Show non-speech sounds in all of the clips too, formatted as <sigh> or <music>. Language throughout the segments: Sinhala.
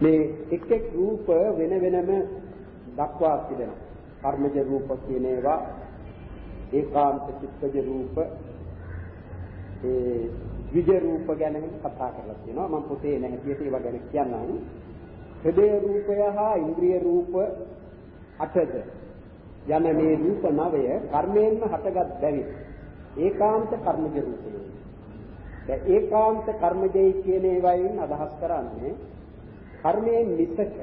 මේ එක් එක් රූප වෙන වෙනම දක්වා තිබෙනවා. කර්මජ රූප කියන ඒවා ඒකාන්ත චිත්තජ රූප ඒ විජ රූප ගැන කතා කරලා තියෙනවා. මම පොතේ නැහැටියට ඒවා ගැන කියන්නම්. හෘදය රූපය හා ඉන්ද්‍රිය රූප අටද යන මේ රූප නවය කර්මයෙන්ම හටගත් බැවින් ඒකාන්ත කර්මජ රූපය. දැන් ඒකාන්ත කර්මජයි කියන ඒවායින් අදහස් කරන්නේ කර්මයෙන් මිසක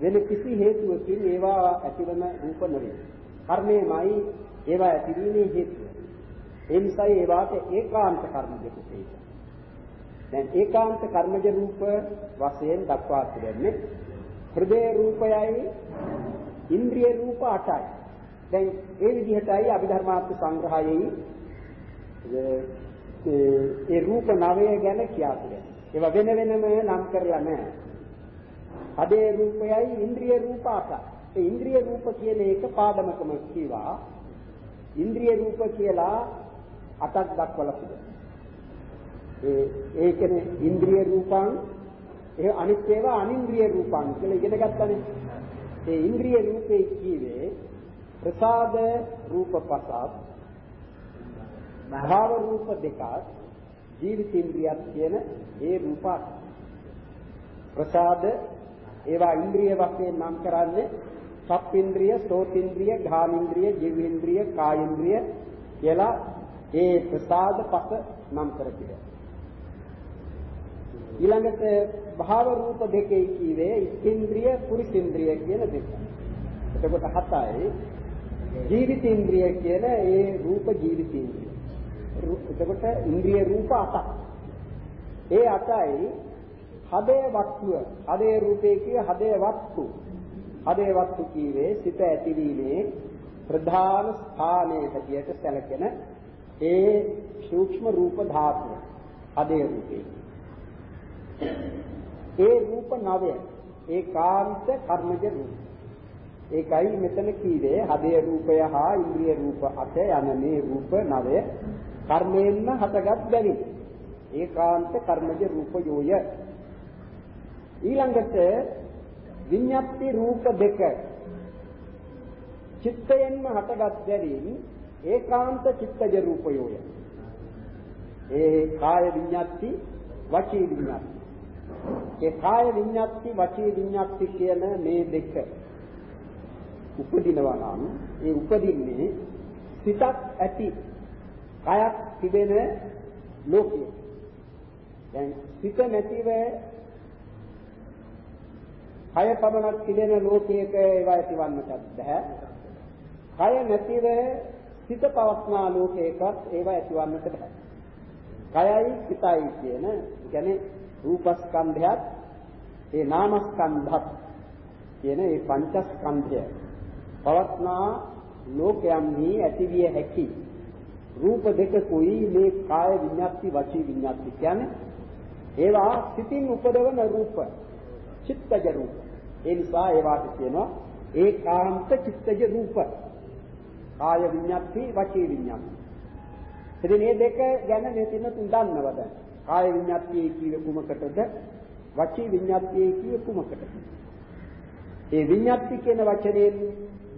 වෙන කිසි හේතුවකින් ඒවා ඇතිවන රූප නෙවෙයි. කර්මයමයි ඒවා ඇතිවීමේ හේතුව. ඒ නිසා ඒවාට ඒකාන්ත කර්මජ රූපේ. දැන් ඒකාන්ත කර්මජ රූප වශයෙන් දක්වා තිබෙන්නේ හෘදේ රූපයයි ඉන්ද්‍රිය රූප 8යි. දැන් ඒ විදිහටයි අභිධර්මාර්ථ සංග්‍රහයේ ඒ රූප නවය ගැන කියා තිබෙනවා. ඒවා වෙන වෙනම නම් කරලා නැහැ. හදේ රූපයයි ඉන්ද්‍රිය රූප 8යි. ඒ ඉන්ද්‍රිය රූප කියන එක පාදමකම කීවා. ඉන්ද්‍රිය රූප කියලා අටක් දක්වලා තිබෙනවා. ඒ ඒ කියන්නේ ඉන්ද්‍රිය රූපං ඒ අනිත් ඒවා අනින්ද්‍රිය රූපං කියලා ඉගෙන ගන්නනේ. ඒ ඉන්ද්‍රිය රූපේ කීවේ ප්‍රසාද රූප පසත් භාව රූප දෙකක් ජීවිත ඉන්ද්‍රියක් කියන ඒ රූපات ප්‍රසාද ඒවා ඉන්ද්‍රිය වශයෙන් නම් කරන්නේ සප්පින්ද්‍රිය, සෝතින්ද්‍රිය, ඝානින්ද්‍රිය, ජීවේන්ද්‍රිය, කායේන්ද්‍රිය කියලා ඒ ප්‍රසාද පස නම් කරතියි. ඊළඟට භාව රූප දෙකේ කීවේ ඉස්ත්‍රිය පුරිසින්ද්‍රිය කියන දෙක. එතකොට හතයි ජීවිතේන්ද්‍රිය කියන ඒ රූප ජීවිතේන්ද්‍රිය. එතකොට ඉන්ද්‍රිය රූප අටක්. ඒ අටයි හදේ වස්තුව හදේ රූපේ කිය හදේ වස්තු. හදේ වස්තු කීවේ සිත ඇතිවීමේ ප්‍රධාන ස්ථානයේ හැටියට සැලකෙන ඒ සූක්ෂම රූප ධාතුව. හදේ රූපේ. ඒ රූප නවය ඒකාන්ත කර්මජ රූප. ඒකයි මෙතන කීවේ හදේ රූපය හා ඉන්ද්‍රිය රූප අට යන මේ රූප නවය කර්මයෙන්ම හටගත් බැවින් ඒකාන්ත කර්මජ රූපයෝය. ඊළඟට විඤ්ඤාති රූප දෙක චිත්තයෙන්ම හටගත් බැවින් ඒකාන්ත චිත්තජ රූපයෝය. ඒ කාය විඤ්ඤාති වචී විඤ්ඤාති ඒ කාය විඤ්ඤාති වචී විඤ්ඤාති කියන මේ දෙක උපදිනවා නම් ඒ උපදින්නේ සිතක් ඇති කයක් තිබෙන ලෝකය. දැන් සිත නැතිව කය පමණක් තිබෙන ලෝකයක ඒවා ඇතිවන්නට බෑ. කය නැතිව සිත පවස්නා ලෝකයකත් ඒවා ඇතිවන්නට බෑ. කයයි සිතයි කියන කියන්නේ රූපස්කන්ධයත් ඒ නාමස්කන්ධත් කියන ඒ පංචස්කන්ධය පවත්නා ලෝකයන්හි ඇතිවිය හැකි රූප දෙකකුයි මේ කාය විඤ්ඤාති වචී විඤ්ඤාති කියන්නේ? ඒවා සිතින් උපදවන රූප චිත්තජ රූප. ඒ නිසා ඒවාට කියනවා ඒකාන්ත චිත්තජ රූප. කාය විඤ්ඤාති වචී විඤ්ඤාති. ඉතින් මේ දෙක ගැන මේ තින්න තුන් දන්නවද? කාය විඤ්ඤාතිය කියව කුමකටද? වචී විඤ්ඤාතිය කියව කුමකටද? ඒ විඤ්ඤාති කියන වචනයෙන්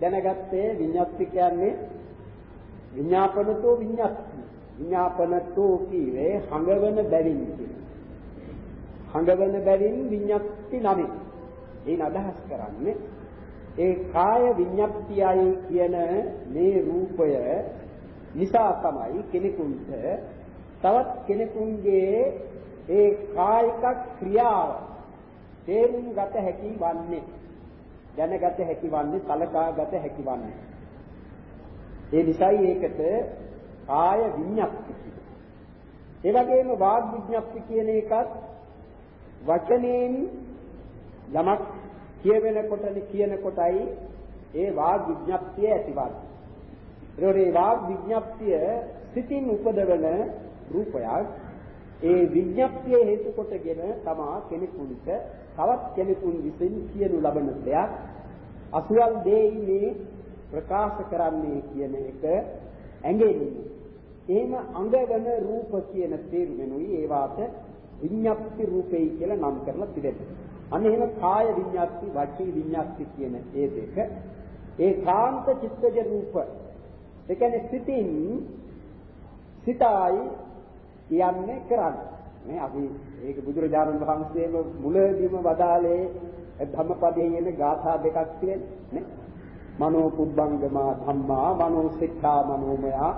දැනගත්තේ විඤ්ඤාති කියන්නේ විඤ්ඤාපනතෝ විඤ්ඤාති. විඤ්ඤාපනතෝ කීවේ හඟවන බැවින් කියන හඟවන බැවින් විඤ්ඤාති නමයි ඒන අදහස් කරන්නේ ඒ කාය විඤ්ඤාතියයි කියන මේ රූපය නිසා තමයි කෙනෙකුට තවත් කෙනෙකුගේ ඒ කායික ක්‍රියාව තේරුම් ගත හැකි වන්නේ දැනගත හැකි වන්නේ සලකාගත හැකි වන්නේ. ඒ නිසායි ඒකට කාය විඤ්ඤාති ඒ වගේම වාග් විඤ්ඤාති කියන එකත් වචනයෙන් යමක් කියවෙනකොට කියන කොටයි ඒ වාග් විඤ්ඤාතිය ඇතිවන්නේ. ඒකේ වාග් විඥප්තිය සිතින් උපදවන රූපයක් ඒ විඥප්තිය හේතු කොටගෙන තමා කෙනෙකුට තවත් කෙනෙකුන් විසින් කියනු ලබන දෙයක් අසුරල් දෙයිනේ ප්‍රකාශ කරන්නේ කියන එක ඇඟෙන්නේ එහෙම අඟවන රූප කියන තේරුමෙනුයි ඒවාට විඤ්ඤාප්ති රූපේ කියලා නම් කරලා තිබෙනවා. අන්න එහෙම කාය විඤ්ඤාප්ති, වචී විඤ්ඤාප්ති කියන ඒ දෙක ඒ කාන්ත චිත්තජ රූප. ඒ කියන්නේ සිතින් සිතයි කියන්නේ කරන්නේ. මේ අපි ඒක බුදුරජාණන් වහන්සේම මුලදීම වදාළේ ධම්මපදයේ එන ගාථා දෙකක් තියෙන්නේ මනෝ පුබ්බංගමා ධම්මා මනෝ සික්ඛා මනෝමයා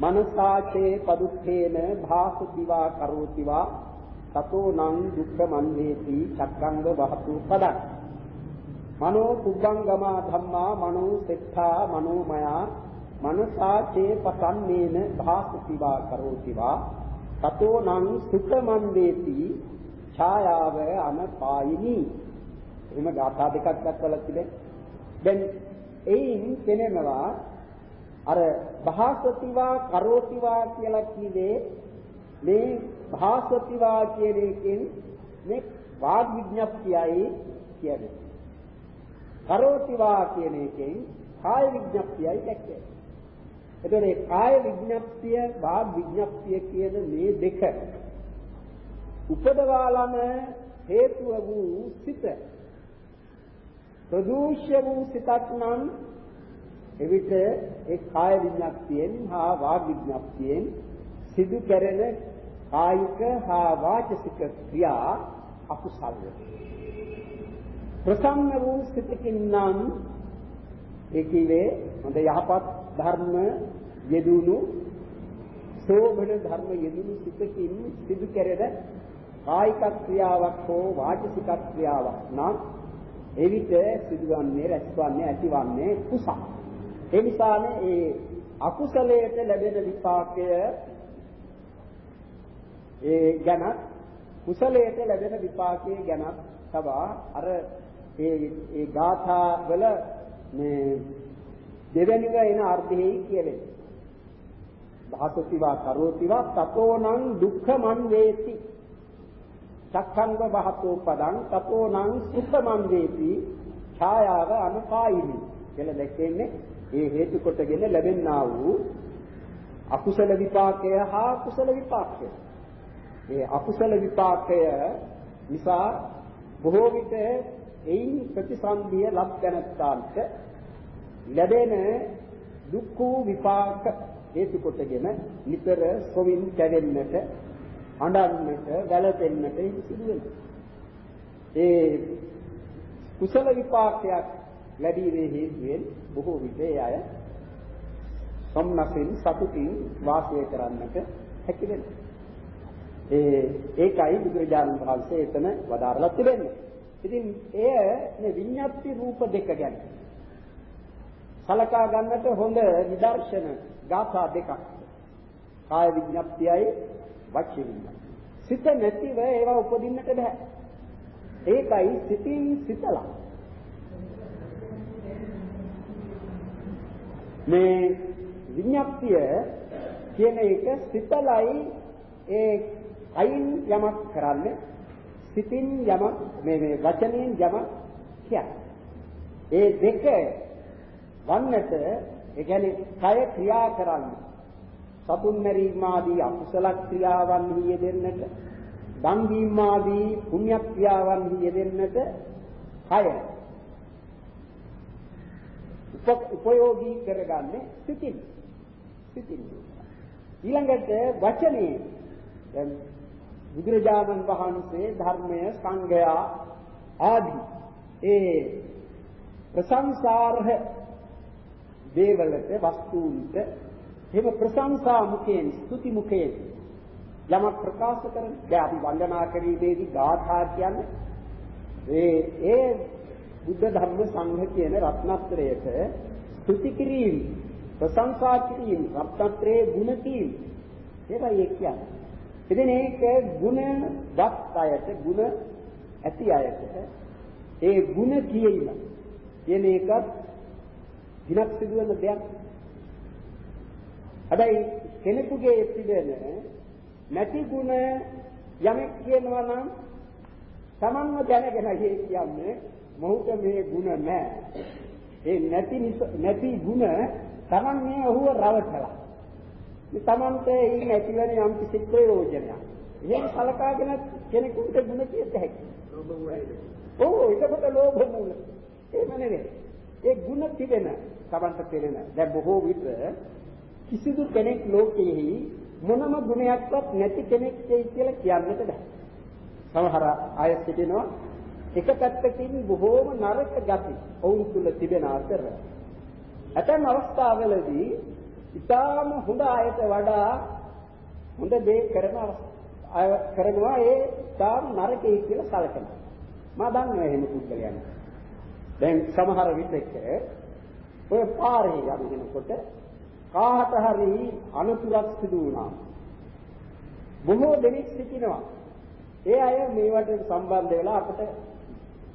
මනසාචේ පදුත්තේන භාසුතිවා කරෝතිවා තතෝ නං දුක්ඛ මන්වේති චක්ඛංග වහතු පදං. මනෝ පුබ්බංගමා ධම්මා මනෝ සික්ඛා මනෝමයා මනසාචේ පසන්නේන භාසුතිවා කරෝතිවා තතෝ නං සුඛ මන්වේති ඡායාව අනපායිනී. එහෙම ගාථා දෙකක් දක්වලා තිබෙන්නේ දැන් එයින් පෙනෙනවා අර භාසතිවා කරෝතිවා කියලා කිව්වේ මේ භාසතිවා කියන එකෙන් මේ වාග් විඥප්තියයි කියන්නේ. කරෝතිවා කියන එකෙන් කාය විඥප්තියයි දැක්කේ. එතකොට මේ කාය විඥප්තිය වාග් විඥප්තිය කියන මේ දෙක උපදවාලම හේතුව වූ සිත ප්‍රදූෂ්‍ය වූ සිතක් නම් එවිට ඒ කාය විඥාක්තියෙන් හා වාග් විඥාක්තියෙන් සිදු කෙරෙන කායික හා වාචික ක්‍රියා අකුසල් ප්‍රසන්න වූ සිතකින් නම් ඒකීවේ හොඳ යහපත් ධර්ම යෙදුණු සෝබන ධර්ම යෙදුණු සිතකින් සිදු කෙරෙන කායික ක්‍රියාවක් හෝ වාචික ක්‍රියාවක් නම් එවිට සිදුවන්නේ රැස්වන්නේ ඇතිවන්නේ කුසල. ඒ නිසානේ ඒ අකුසලයට ලැබෙන විපාකය ඒ ගැන කුසලයට ලැබෙන විපාකයේ ගැන තවා අර ඒ ඒ ගාථා වල මේ දෙවෙනිව එන අර්ථෙහි කියවේ. භාසතිවා කරෝතිවා තතෝනං දුක්ඛමන් වේති චක්ඛංග බහතෝ පදං තපෝනං සුත්තමන් වේති ඡායාව අනුපායිනි කියලා දැක්කෙන්නේ ඒ හේතු කොටගෙන ලැබෙන්නා වූ අකුසල විපාකය හා කුසල විපාකය. ඒ අකුසල විපාකය නිසා බොහෝ විට එයින් ප්‍රතිසන්දිය ලබ දැනත්තාන්ට ලැබෙන දුක්ඛ විපාක හේතු කොටගෙන නිතර සොවින් කැවෙන්නට අඬන්නට, වැළපෙන්නට සිදු වෙනවා. ඒ කුසල විපාකයක් ලැබීමේ හේතුවෙන් බොහෝ විට ඒ අය සම්නසින් සතුටින් වාසය කරන්නට හැකි වෙනවා. ඒ ඒකයි බුදුරජාණන් වහන්සේ එතන වදාරලා තිබෙන්නේ. ඉතින් එය මේ විඤ්ඤාති රූප දෙක ගැන සලකා ගන්නට හොඳ නිදර්ශන ගාථා දෙකක්. කාය විඤ්ඤාතියයි වචී විඤ්ඤාණ. සිත නැතිව ඒවා උපදින්නට බෑ. ඒකයි සිතින් සිතලා. මේ විඤ්ඤාප්තිය කියන එක සිතලයි ඒ අයින් යමක් කරන්නේ සිතින් යමක් මේ මේ වචනයෙන් යමක් කියන්නේ. ඒ දෙක වන්නට ඒ කියන්නේ කය ක්‍රියා කරන්නේ සතුන් මැරීම ආදී අකුසල ක්‍රියාවන්හි යෙදෙන්නට දන් දීම ආදී පුණ්‍ය ක්‍රියාවන්හි යෙදෙන්නට කය උපයෝගී කරගන්නේ සිතින්. සිතින්. ඊළඟට වචනේ. දැන් බුදුරජාණන් වහන්සේ ධර්මය සංගයා ආදී ඒ ප්‍රසංසාරහ දේවලට වස්තුන්ට එහෙම ප්‍රශංසා මුඛයෙන් ස්තුති මුඛයෙන් යමක් ප්‍රකාශ කරන දැන් අපි වන්දනා කිරීමේදී ගාථා කියන්නේ ඒ ඒ බුද්ධ ධර්ම සංඝ කියන රත්නත්‍රයට ස්තුති කිරීම ප්‍රශංසා කිරීම රත්නත්‍රයේ ගුණ කීම. ඒකයි ඒ කියන්නේ. ඉතින් ඒක ගුණ වත් අයට ගුණ ඇති අයට ඒ ගුණ කියීම කියන එකත් දිනක් සිදුවන දෙයක්. හැබැයි කෙනෙකුගේ පිළිදෙන නැති ಗುಣ යමෙක් කියනවා නම් Tamanව දැනගෙන කියන්නේ මොහුට මේ ಗುಣ නැහැ. ඒ නැති නැති ಗುಣ Taman මේ ඔහුව රවටලා. තමන්ට ඉන්න ඇතිවන යම් කිසි ප්‍රයෝජනයක්. එහෙම සලකාගෙන කෙනෙකුට ගුණ කියත හැකියි. ඔව් ඒකකට ලෝභ මූල. එහෙම නෙවෙයි. ඒ ගුණ තිබෙන තමන්ට පෙනෙන. දැන් බොහෝ විට කිසිදු කෙනෙක් ලෝකයේ මොනම ගුණයක්වත් නැති කෙනෙක් කියලා කියන්නට බෑ. සමහර අය සිටිනවා එක පැත්තකින් බොහෝම නරක ගති ඔවුන් තුල තිබෙන අතර ඇතැම් අවස්ථාවලදී ඊටාම හොඳ අයට වඩා හොඳ දේ කරන අය කරනවා ඒ ඊටාම නරකයි කියලා සැලකනවා. මා දන්නවා එහෙම පුද්ගලයන්. දැන් සමහර විටක ඔය පාරේ යනකොට කාහට හරි අනුතුරක් සිදු වුණා. බොහෝ දෙනෙක් සිටිනවා. ඒ අය මේවට සම්බන්ධ වෙලා අපට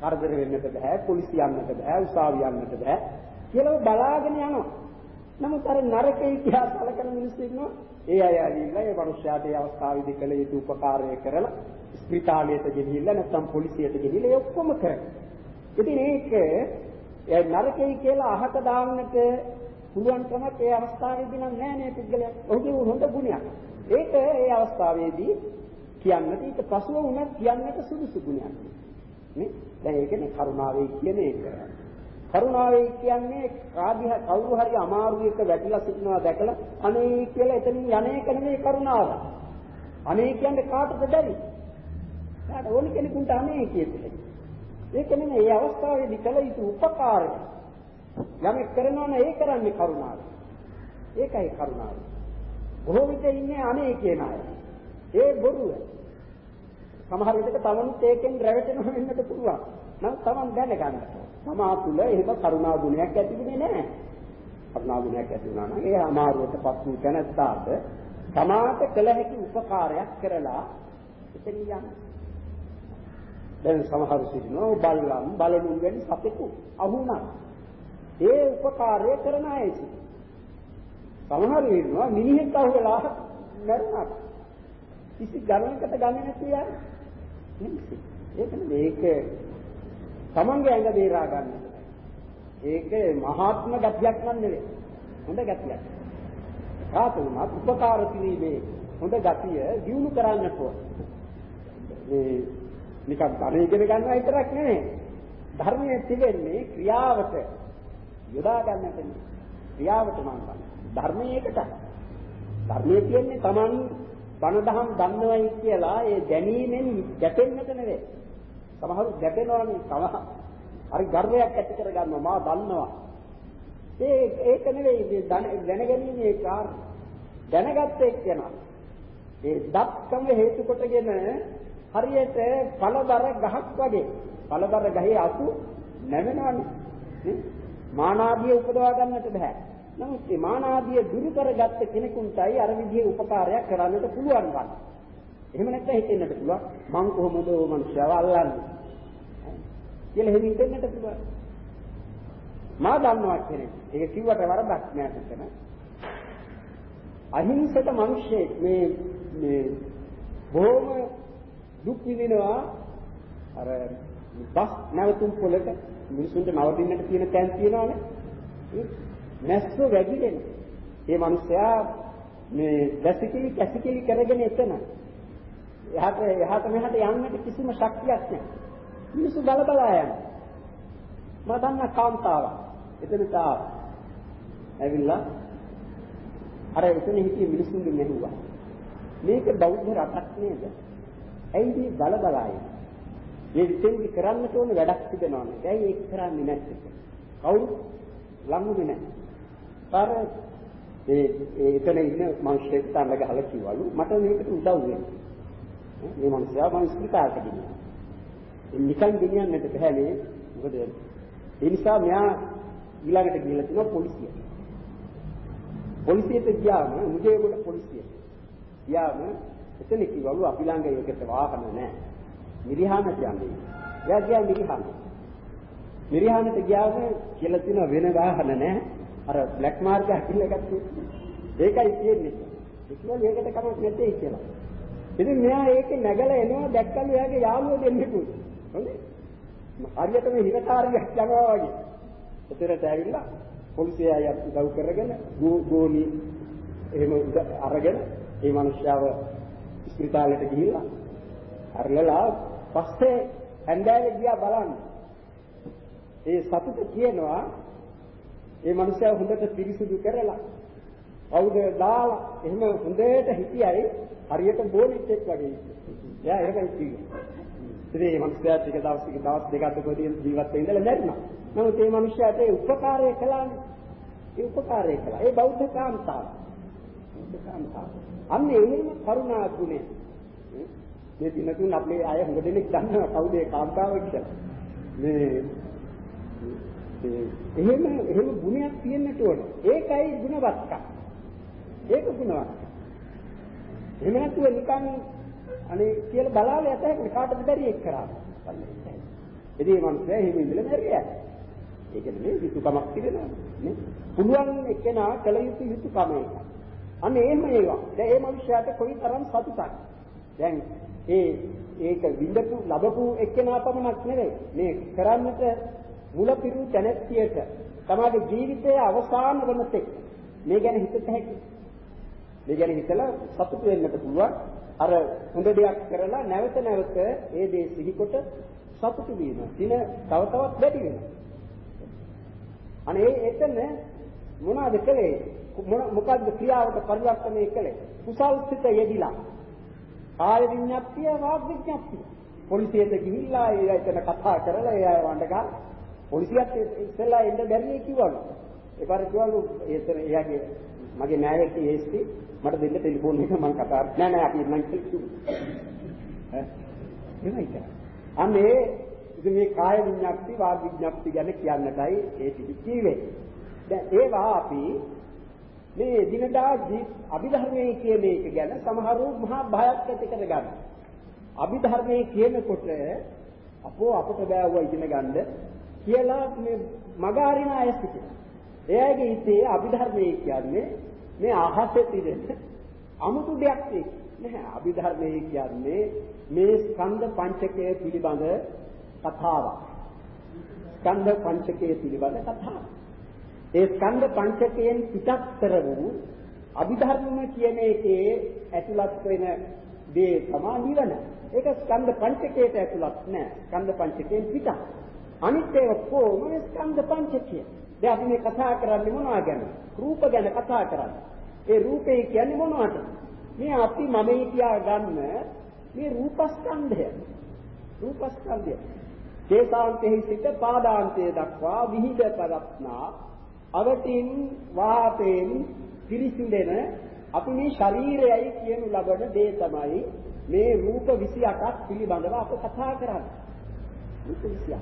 කරදර වෙන්නට බෑ, පොලිසිය යන්නට බෑ, උසාවිය යන්නට බෑ කියලා බලාගෙන යනවා. නමුත් අර නරකේ කියලා සැලකෙන මිනිස්සු ඉන්නවා. ඒ අය ඇවිල්ලා ඒ මනුස්සයාට ඒ අවස්ථාවේදී කළ යුතු උපකාරය කරලා ස්පිරිතාලයට ගෙනිහිල්ලා නැත්නම් පොලිසියට ගෙනිහිල්ලා ඒ ඔක්කොම කරනවා. ඉතින් ඒක ඒ නරකේ කියලා අහක දාන්නට පුළුවන් කමක් ඒ අවස්ථාවේදී නම් නෑ නේ පුද්ගලයා. ඔහුගේ හොඳ ගුණයක්. ඒක ඒ අවස්ථාවේදී කියන්නට ඊට පසුව උනත් කියන්නට සුදුසු ගුණයක්. නේ? දැන් ඒකනේ කරුණාවේ කියන එක. කරුණාවේ කියන්නේ කාදිහ කවුරු හරි අමාරුවක වැටිලා සිටිනවා දැකලා අනේ කියලා එතනින් යන්නේ කන්නේ කරුණාව. අනේ කියන්නේ කාටද බැරි? කාට ඕන කෙනෙකුට අනේ කියන්නේ. ඒක නෙමෙයි මේ අවස්ථාවේදී කළ යුතු උපකාරය. යමෙක් කරනවා නම් ඒ කරන්නේ කරුණාව. ඒකයි කරුණාව. බොහෝ විට ඉන්නේ අනේ කියන අය. ඒ බොරුව. සමහර විටක තමනුත් ඒකෙන් රැවටෙනවා වෙන්නත් පුළුවන්. නම් තමන් දැනගන්න. තමා තුළ එහෙම කරුණා ගුණයක් ඇති වෙන්නේ නැහැ. කරුණා ගුණයක් ඇති වුණා නම් ඒ අමාරුවටපත් වූ තැනත්තාට තමාට කළ හැකි උපකාරයක් කරලා එතන යන්න. දැන් සමහර සිටිනවා බල්ලන් බලමුන් වැනි සතෙකු අහුණා. ඒ උපකාරය කරන අය සමහර ඉන්නවා මිනිහෙක් අහුවෙලා මැරුණා. කිසි ගණනකට ගන්නේ නැති අය. ඒක මේක තමන්ගේ ඇඟ බේරා ගන්න. ඒක මහාත්ම ගතියක් නන් නෙවෙයි. හොඳ ගතියක්. කාතුමත් උපකාර කිරීමේ හොඳ ගතිය දිනු කරන්නට ඕන. මේ නිකන් ධර්මය ඉගෙන ගන්නවා විතරක් නෙමෙයි. ධර්මයේ තිබෙන්නේ ක්‍රියාවට යොදා ගන්නට ක්‍රියාවට මම ධර්මයේ එකට. ධර්මයේ කියන්නේ Taman බණ දහම් දන්නවයි කියලා ඒ දැනීමෙන් ගැටෙන්නට නෙවෙයි. සමහරු ගැටෙනවානේ සමහ හරි ගර්වයක් ඇති කරගන්නවා මා දන්නවා. ඒ ඒක නෙවෙයි මේ දැනගැනීමේ කාර්ය. දැනගත්ත එක්කෙනා ඒ දක්කම හේතු කොටගෙන හරියට පළබර ගහක් වගේ පළබර ගහේ අතු නැවෙනවනේ මානාදිය උපදවා ගන්නට බෑ නමුත් මේ මානාදිය දුරු කරගත්ත කෙනෙකුටයි අර විදිහේ උපකාරයක් කරන්නට පුළුවන් ගන්න. එහෙම නැත්නම් හිතෙන්නට පුළුවන් මං කොහොමද ඕ මනුස්සයව අල්ලන්නේ කියලා එහෙම හිතෙන්නට පුළුවන්. මා දන්නවා කෙනෙක්. ඒක කිව්වට වරදක් නෑ හිතන. අහිංසක මිනිස්සෙක් මේ මේ බොහොම දුක් විඳිනවා අර බස් නැවතුම් පොලක මිනිසුන්ට නවතින්නට තියෙන තැන් තියෙනවානේ. නැස්සෝ වැඩිගෙන. ඒ මිනිස්සයා මේ දැසිකිලි කැසිකිලි කරගෙන එතන. එහාට එහාට මෙහාට යන්නට කිසිම ශක්තියක් නැහැ. මිනිස්සු බල බලා යනවා. මම දන්න කාන්තාවක්. එතනට ආවා. ඇවිල්ලා අර එතන හිටිය මිනිස්සුන්ගෙන් ඇහුවා. මේක බෞද්ධ රටක් නේද? ඇයි මේ බල බලා ඉන්නේ? මේ දෙන්නේ කරන්න ඕන වැඩක් තිබෙනවා නේද? ඇයි ඒක කරන්නේ නැත්තේ? කවුරු ලඟුනේ නැහැ. අර ඒ එතන ඉන්න මිනිස්සෙක් තන්න ගහලා කිව්වලු මට මේකට උදව් වෙන්න. මේ මිනිස්සයා මම ස්පිතාලට ගෙනියනවා. නිකන් ගෙනියන්නට බෑ මේ මොකද ඒ නිසා මෙයා ඊළඟට ගිහලා තියෙනවා පොලිසියට. පොලිසියට ගියාම මුජේගොඩ පොලිසිය. ගියාම එතන කිව්වලු අපි ළඟ ඒකට වාහන නැහැ. මිරිහානට යන්නේ. එයා ගියා මිරිහාන. මිරිහානට ගියාම කියලා තියෙන වෙන වාහන නැහැ. අර බ්ලැක් මාර්ගය අකිල්ල ගත්තේ. ඒකයි කියන්නේ. ඒකවල ඒකට කමක් නැtei කියලා. ඉතින් මෙයා ඒකේ නැගලා එනවා දැක්කලු එයාගේ යාළුවෝ දෙන්නෙකුත්. හොඳේ. හරියට මේ හිරකාරියක් යනවා වගේ. එතරට ඇවිල්ලා පොලිසිය අය උදව් කරගෙන ගෝලි එහෙම අරගෙන ඒ මිනිස්යාව ස්පිරිතාලයට ගිහිල්ලා අරලලා පස්සේ හැන්දෑවේ ගියා බලන්න. ඒ සතුට කියනවා ඒ මිනිස්යා හොඳට පිරිසිදු කරලා අවුද දාලා එහෙම හොඳට හිටියයි හරියට බෝනිච්චෙක් වගේ. එයා එහෙම හිටියේ. ඉතින් මේ මිනිස්යා ටික දවස් ටික දවස් දෙකක් දෙකදී ජීවත් වෙන්න ඉඳලා මැරුණා. නමුත් මේ මිනිස්යාට ඒ උපකාරය කළානේ. ඒ උපකාරය කළා. ඒ බෞද්ධ කාන්තාව. බෞද්ධ කාන්තාව. අන්න එහෙම කරුණා ගුණය. මේ දිනතුන් අපේ අය හොඟ දෙනෙක් දන්නවා කවුද ඒ කාන්තාව කියලා. මේ එහෙම එහෙම ගුණයක් තියෙන්නට ඕන. ඒකයි ගුණවත්කම. ඒක ගුණවත්. එහෙම නැතුව නිකන් අනේ කියලා බලාලා යතේ කාටද බැරි එක් කරා. ඉතින් මේ මනුස්සයා එහෙම ඉඳලා මැරියා. ඒක නෙමෙයි යුතුයකමක් තිබෙනවා නේ. පුළුවන් එක්කෙනා කල යුතු යුතුයකම එක. අන්න එහෙම ඒවා. දැන් මේ මනුස්සයාට කොයිතරම් සතුටක්. දැන් ඒ ඒක විඳපු ලැබපු එක්කෙනා පමණක් නෙවෙයි. මේ කරන්නට මුල පිරු තැනැත්තියට තමාගේ ජීවිතයේ අවසාන වන තෙක් මේ ගැන හිතට හැකි. මේ ගැන හිතලා සතුට වෙන්නට පුළුවන්. අර හොඳ දෙයක් කරලා නැවත නැවත ඒ දේ සිහිකොට සතුටු වීම. දින තව තවත් වැඩි වෙනවා. අනේ එතන මොනවද කළේ? මොකද්ද ක්‍රියාවට පරිවර්තනය කළේ? කුසල් සිත යෙදිලා. කාය විඤ්ඤාප්තිය වාග් විඤ්ඤාප්තිය. පොලිසියට ගිහිල්ලා ඒ එතන කතා කරලා ඒ අය වණ්ඩගා පොලිසියත් ඉස්සෙල්ලා එන්න බැරිනේ කිව්වලු. ඒපාර කිව්වලු එතන එයාගේ මගේ නෑයෙක් ඒස්ටි මට දෙන්න ටෙලිෆෝන් එක මම කතා නෑ නෑ අපි මං කිව්වා. ඈ එහෙමයි අනේ ඉතින් මේ කාය විඤ්ඤාප්ති වාග් විඤ්ඤාප්ති ගැන කියන්නටයි ඒ ටික කිව්වේ. දැන් ඒවා අපි මේ දිනදා අභිධර්මයේ කියන එක ගැන සමහරව මහා භයක් ඇති කරගන්න. අභිධර්මයේ කියනකොට අපෝ අපට බෑවුවා ඉගෙන ගන්න කියලා මේ මගාරින අය සිටිනවා. එයාගේ හිතේ අභිධර්මයේ කියන්නේ මේ අහසේ තිරෙන අමුතු දෙයක් නැහැ. අභිධර්මයේ කියන්නේ මේ ස්කන්ධ පංචකය පිළිබඳ කතාවක්. ස්කන්ධ පංචකය පිළිබඳ කතාවක්. ඒ ස්කන්ධ පංචකයෙන් පිටත්තර වූ අභිධර්ම කියන එකේ ඇතුළත් වෙන දේ තමයි නිවන. ඒක ස්කන්ධ පංචකයට ඇතුළත් නෑ. ස්කන්ධ පංචකයෙන් පිටත්. අනිත් ඒවා කොහොම ස්කන්ධ පංචකය. දැන් අපි මේ කතා කරන්නේ මොනවා ගැන? රූප ගැන කතා කරන්නේ. ඒ රූපේ කියන්නේ මොනවද? මේ අපි මමයි කියා ගන්න මේ රූපස්කන්ධය. රූපස්කන්ධය. කේසාන්තෙහි සිට පාදාන්තයේ දක්වා විහිද පරත්නා අවතින් වාතයෙන් පිරිසිඳෙන අපි මේ ශරීරයයි කියනු ලබන දේ තමයි මේ රූප 28ක් පිළිබඳව අප කතා කරන්නේ. රූප 28.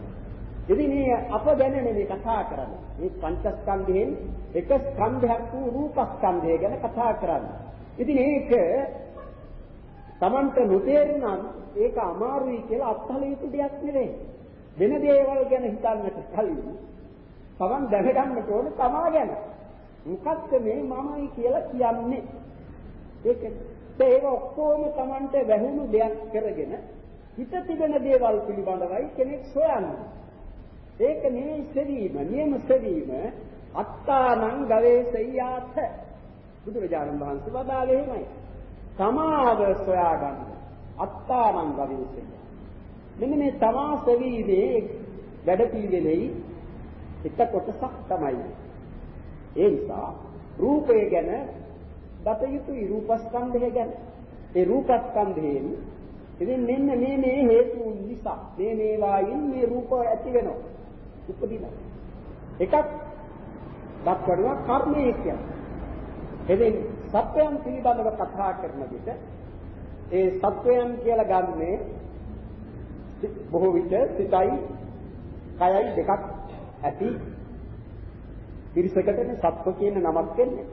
ඉතින් මේ අප ගැන මේ කතා කරන්නේ. මේ පංචස්කන්ධයෙන් එක ස්කන්ධයක් වූ රූපස්කන්ධය ගැන කතා කරන්නේ. ඉතින් ඒක Tamanta නොතේරුණා ඒක අමාරුයි කියලා අත්හල යුතු දෙයක් නෙවෙයි. වෙන දේවල් ගැන හිතන්නට කලින් තමන් දැනගන්නට ඕන තමා ගැන. මොකක්ද මේ මමයි කියලා කියන්නේ? ඒක ඒක ඔක්කොම තමන්ට වැහුණු දෙයක් කරගෙන හිත තිබෙන දේවල් පිළිබඳවයි කෙනෙක් සොයන්නේ. ඒක නෙවෙයි සෙවීම, නියම සෙවීම අත්තානං ගවේසෙය්‍යාත. බුදුරජාණන් වහන්සේ වදාළේ එහෙමයි. සමාව සොයාගන්න. අත්තානං ගවේසෙය්‍යාත. මෙන්න මේ තමා සෙවීමේ වැඩ පිළිවෙලෙයි එක කොටසක් තමයි. ඒ නිසා රූපය ගැන දත යුතුයි රූපස්කන්ධය ගැන. ඒ රූපස්කන්ධයෙන් ඉතින් මෙන්න මේ මේ හේතු නිසා මේ මේවායින් මේ රූප ඇති වෙනවා. උපදිනවා. එකක් දක්වනවා කර්මය කියන්නේ. එදින් සත්‍යයන් පිළිබඳව කතා කරන විට ඒ සත්‍යයන් කියලා ගන්නේ බොහෝ විට සිතයි කයයි දෙකක් ඇති පිරිසකටනේ සත්ව කියන නමක් දෙන්නේ.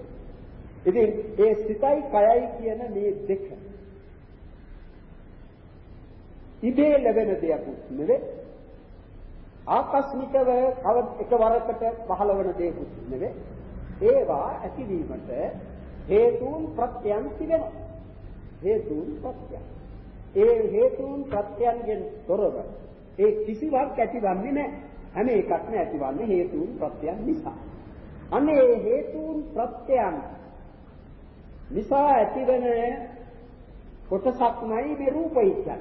ඉතින් ඒ සිතයි කයයි කියන මේ දෙක ඉබේ ලැබෙන දෙයක් නෙවෙයි ආකස්මිකව එකවරකට පහළ වන දේකුත් නෙවෙයි. ඒවා ඇතිවීමට හේතුන් ප්‍රත්‍යයන් තිබෙනවා. හේතුන් ප්‍රත්‍යයන්. ඒ හේතුන් ප්‍රත්‍යයන්ගෙන් තොරව ඒ කිසිවක් ඇතිවන්නේ නැහැ. හැම එකක්ම ඇතිවන්නේ හේතුන් ප්‍රත්‍යයන් නිසා. අනේ හේතුන් ප්‍රත්‍යයන් නිසා ඇතිවන කොටසක්මයි මේ රූපය කියන්නේ.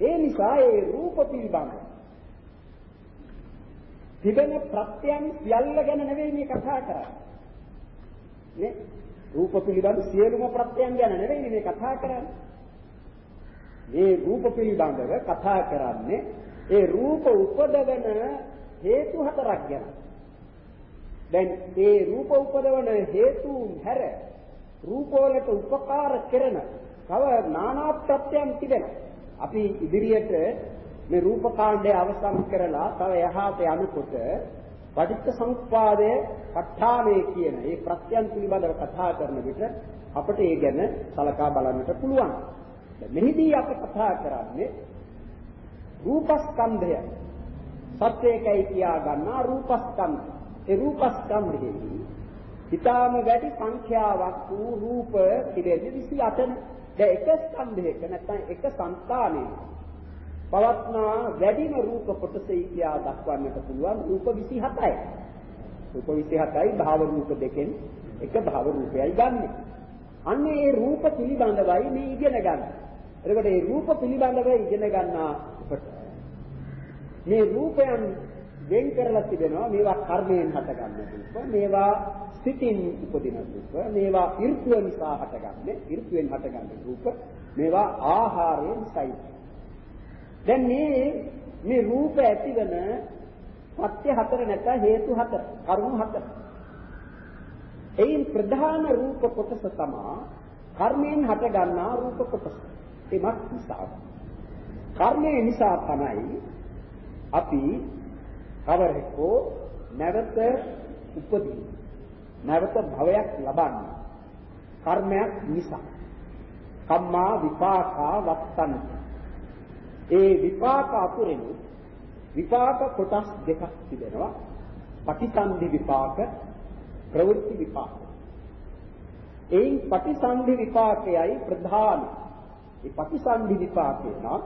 ඒ නිසා ඒ රූප පිළිබඳ තිබෙන ප්‍රත්‍යයන් සියල්ල ගැන නෙවෙයි මේ කතා කරන්නේ. නේ? රූප පිළිබඳ සියලුම ප්‍රත්‍යයන් ගැන නෙවෙයි මේ කතා කරන්නේ. මේ රූප පිළිබඳව කතා කරන්නේ ඒ රූප උපදවන හේතු හතරක් ගැන. දැන් ඒ රූප උපදවන හේතුන් හැර රූපවලට උපකාර කරන තව নানা ප්‍රත්‍යයන් තිබෙනවා. අපි ඉදිරියට මේ රූප කාණ්ඩය අවසන් කරලා තව එහාට යනකොට පටිච්ච සමුප්පාදයේ ප ဋ ාණේ කියන මේ ප්‍රත්‍යයන් පිළිබඳව කතා කරන විට අපට ඒ ගැන සලකා බලන්නට පුළුවන්. මෙහිදී අපි කතා කරන්නේ රූපස්කන්ධය. සත්‍යයකයි කියා ගන්නා රූපස්කන්ධ. ඒ රූපස්කන්ධෙහි ඊටාම වැඩි සංඛ්‍යාවක් වූ රූප පිළිදෙන්නේ 28නේ. දැන් එක ස්කන්ධයක නැත්නම් එක సంతානයක පවත්නා වැඩිම රූප කොටසයි කියා දක්වන්නට පුළුවන් රූප 27යි. රූප 27යි භාව රූප දෙකෙන් එක භාව රූපයයි ගන්නෙ. අන්න ඒ රූප පිළිබඳවයි මේ ඉගෙන ගන්න. එතකොට මේ රූප පිළිබඳව ඉගෙන ගන්නා කොට මේ රූපයන් වෙන් කරලා තිබෙනවා මේවා කර්මයෙන් හටගන්න රූප මේවා සිතින් උපදින රූප මේවා ඍතුව නිසා හටගන්නේ ඍතුවෙන් හටගන්න රූප මේවා ආහාරයෙන් නිසායි දැන් මේ මේ රූප ඇතිවන සත්‍ය හතර නැත්නම් හේතු හතර කරුණු හතර. එයින් ප්‍රධාන රූප කොටස තමයි කර්මයෙන් හටගන්නා රූප කොටස. එමත් නිසා. කර්මය නිසා තමයි අපි කවරෙකෝ නැවත උපදී නැවත භවයක් ලබන්නේ කර්මයක් නිසා. කම්මා විපාකා වත්තන් ඒ විපාක අතුරෙන් විපාක කොටස් දෙකක් තිබෙනවා. පටිසන්ධි විපාක ප්‍රවෘත්ති විපාක. එයින් පටිසන්ධි විපාකයයි ප්‍රධාන. ඒ පටිසන්ධි විපාකේ නම්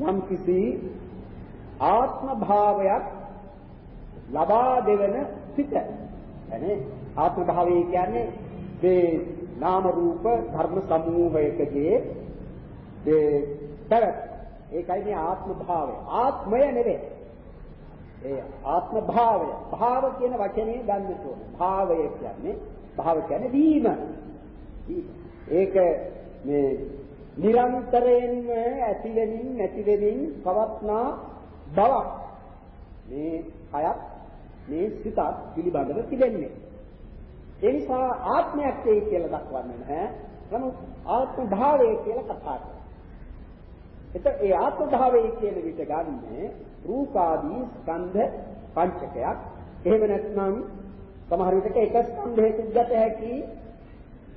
යම් කිසි ආත්ම භාවයක් ලබා දෙවන සිත. يعني ආත්ම භාවය කියන්නේ මේ නාම රූප ධර්ම සමූහයකදී ඒ පැවැත් ඒකයි මේ ආත්ම භාවය. ආත්මය නෙවෙයි. ඒ ආත්ම භාවය. භාව කියන වචනේ ගන්න ඕනේ. භාවය කියන්නේ භාව කියන්නේ වීම. ඒක මේ නිරන්තරයෙන්ම ඇති වෙමින් නැති වෙමින් පවත්නා බවක් මේ අයත් මේ සිතත් පිළිබඳව තිබෙන්නේ. ඒ නිසා ආත්මයක් ඒ කියලා දක්වන්නේ නැහැ. නමුත් ආත්ම භාවය කියලා කතා කරනවා. එතකොට ඒ ආත්ම භාවය කියන විට ගන්නේ රූපාදී ස්කන්ධ පංචකයක්. එහෙම නැත්නම් සමහර විටක එක ස්කන්ධයකින් ගත හැකි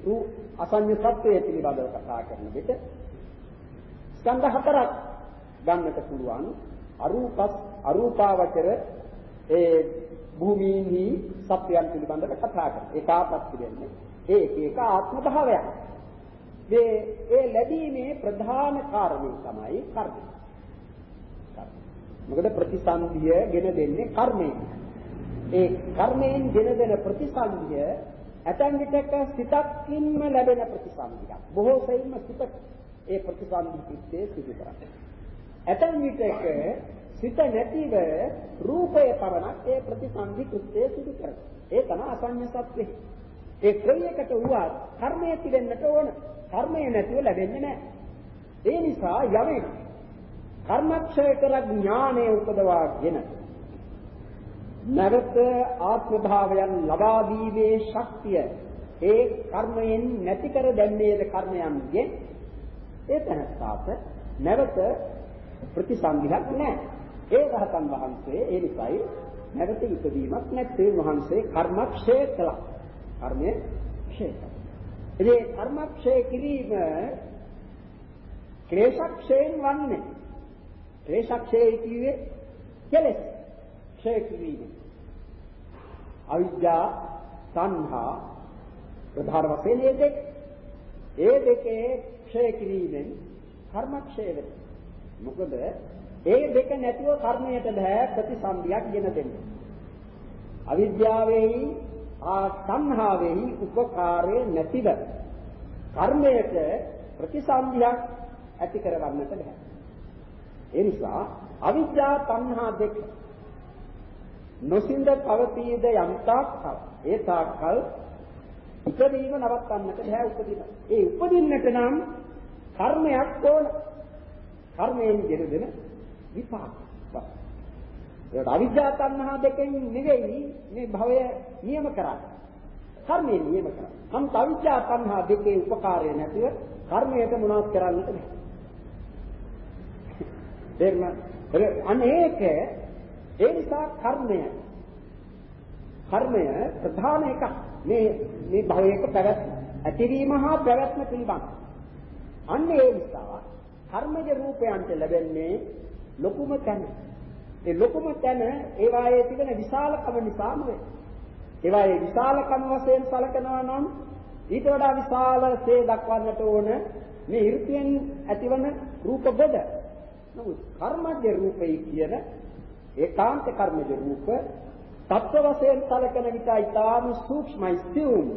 රූ අසඤ්ඤ සත්‍යය පිළිබඳව කතා කරන විට ස්කන්ධ හතරක් ගන්නට පුළුවන් අරූපස් අරූපාවචර ඒ භූමීහි සත්‍යයන් පිළිබඳව කතා කරනවා. ඒකාපත් පිළිෙන්නේ. ඒ එක එක ආත්ම භාවයක්. මේ ඒ ලැබීමේ ප්‍රධාන කාරණේ තමයි කර්මය. මොකද ප්‍රතිසන්දිය ගෙන දෙන්නේ කර්මයෙන්. ඒ කර්මයෙන් ගෙන දෙන ප්‍රතිසන්දිය ඇතන් විටක සිතක්කින්ම ලැබෙන ප්‍රතිසන්දියක්. බොහෝ සෙයින්ම සිතක් ඒ ප්‍රතිසන්දි පිටේ සිදු කරන්නේ. ඇතන් විටක සිත නැතිව රූපය පවණක් ඒ ප්‍රතිසන්දි කෘත්‍යය සිදු කරනවා. ඒ තමයි අසඤ්ඤ සත්‍යෙ. ඒ ක්‍රියයකට වුණා කර්මය තිබෙන්නට ඕන. කර්මය නැතිව ලැබෙන්නේ නැහැ. ඒ නිසා යමෙක් කර්මක්ෂය කර ඥානය උපදවාගෙන නැවත ආත්ම භාවයන් ලබා දීමේ ශක්තිය ඒ කර්මයෙන් නැති කර දැන්නේද කර්මයන්ගේ ඒ තනස්සාත නැවත ප්‍රතිසන්දියක් නැහැ. ඒ රහතන් වහන්සේ ඒ නිසායි නැවත ඉපදීමක් නැත්තේ වහන්සේ කර්මක්ෂය කළා. කර්මය ක්ෂය කළා. ඉතින් කර්මක්ෂය කිරීම ක්ලේශක්ෂයෙන් වන්නේ. ක්ලේශක්ෂය කියේ කෙලෙස් ක්ෂය කිරීම. අවිද්‍යා සංහා ප්‍රධාන වශයෙන් මේ දෙක ඒ දෙකේ ක්ෂය කිරීමෙන් කර්මක්ෂය වෙනවා. මොකද ඒ දෙක නැතුව කර්මයට බෑ ප්‍රතිසන්දියක් ගෙන දෙන්න. අවිද්‍යාවෙහි ආ සංහාවෙහි උපකාරයේ නැතිව කර්මයට ප්‍රතිසන්දියක් ඇති කරගන්නට බෑ. ඒ නිසා අවිද්‍යා තණ්හා දෙක නොසින්ද පවතීද යම් තාක්කල් ඒ තාක්කල් ඉපදීම නවත්තන්නට බෑ උපදින. ඒ උපදින්නට නම් කර්මයක් ඕන. කර්මයෙන් ගෙරදෙන විපාක. ඒකට අවිද්‍යා තණ්හා දෙකෙන් නෙවෙයි මේ භවය නියම කරන්නේ. කර්මයෙන් නියම කරන්නේ. නමුත් අවිද්‍යා තණ්හා දෙකේ උපකාරය නැතිව කර්මයට මොනවත් කරන්නට බෑ. තේරුණා? අනේක ඒ නිසා කර්මය කර්මය ප්‍රධාන එකක්. මේ මේ භවයක පැවැත්ම ඇතිවීම හා පැවැත්ම පිළිබඳ. අන්න ඒ නිසා කර්මජ රූපයන්ට ලැබෙන්නේ ලොකුම තැන. ඒ ලොකුම තැන ඒවායේ තිබෙන විශාලකම නිසාම වේ. ඒවායේ විශාලකම වශයෙන් සැලකනවා නම් ඊට වඩා විශාලසේ දක්වන්නට ඕන මේ 이르තියෙන් ඇතිවන රූප බෙද. නමුත් කර්මජ රූපයි කියන ඒකාන්ත කර්මජ රූප තත්ත්ව වශයෙන් සැලකන විට ඊටාම සූක්ෂමයි සියුම්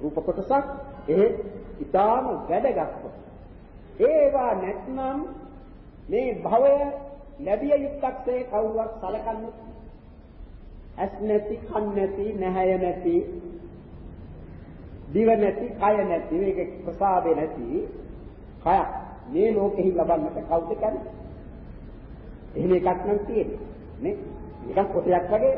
රූප කොටසක්. ඒ ඊටාම වැඩගත් ඒවා නැත්නම් මේ භවය ලැබිය යුක්තක්සේ කවුරුවක් සලකන්නේ ඇස් නැති කන් නැති නැහැය නැති දිව නැති කය නැති මේක ප්‍රසාදේ නැති කය මේ ලෝකෙහි ලබන්නට කවුද කියන්නේ එහෙම එකක් නම් තියෙන්නේ නේ නිකන් කොටයක් වගේ.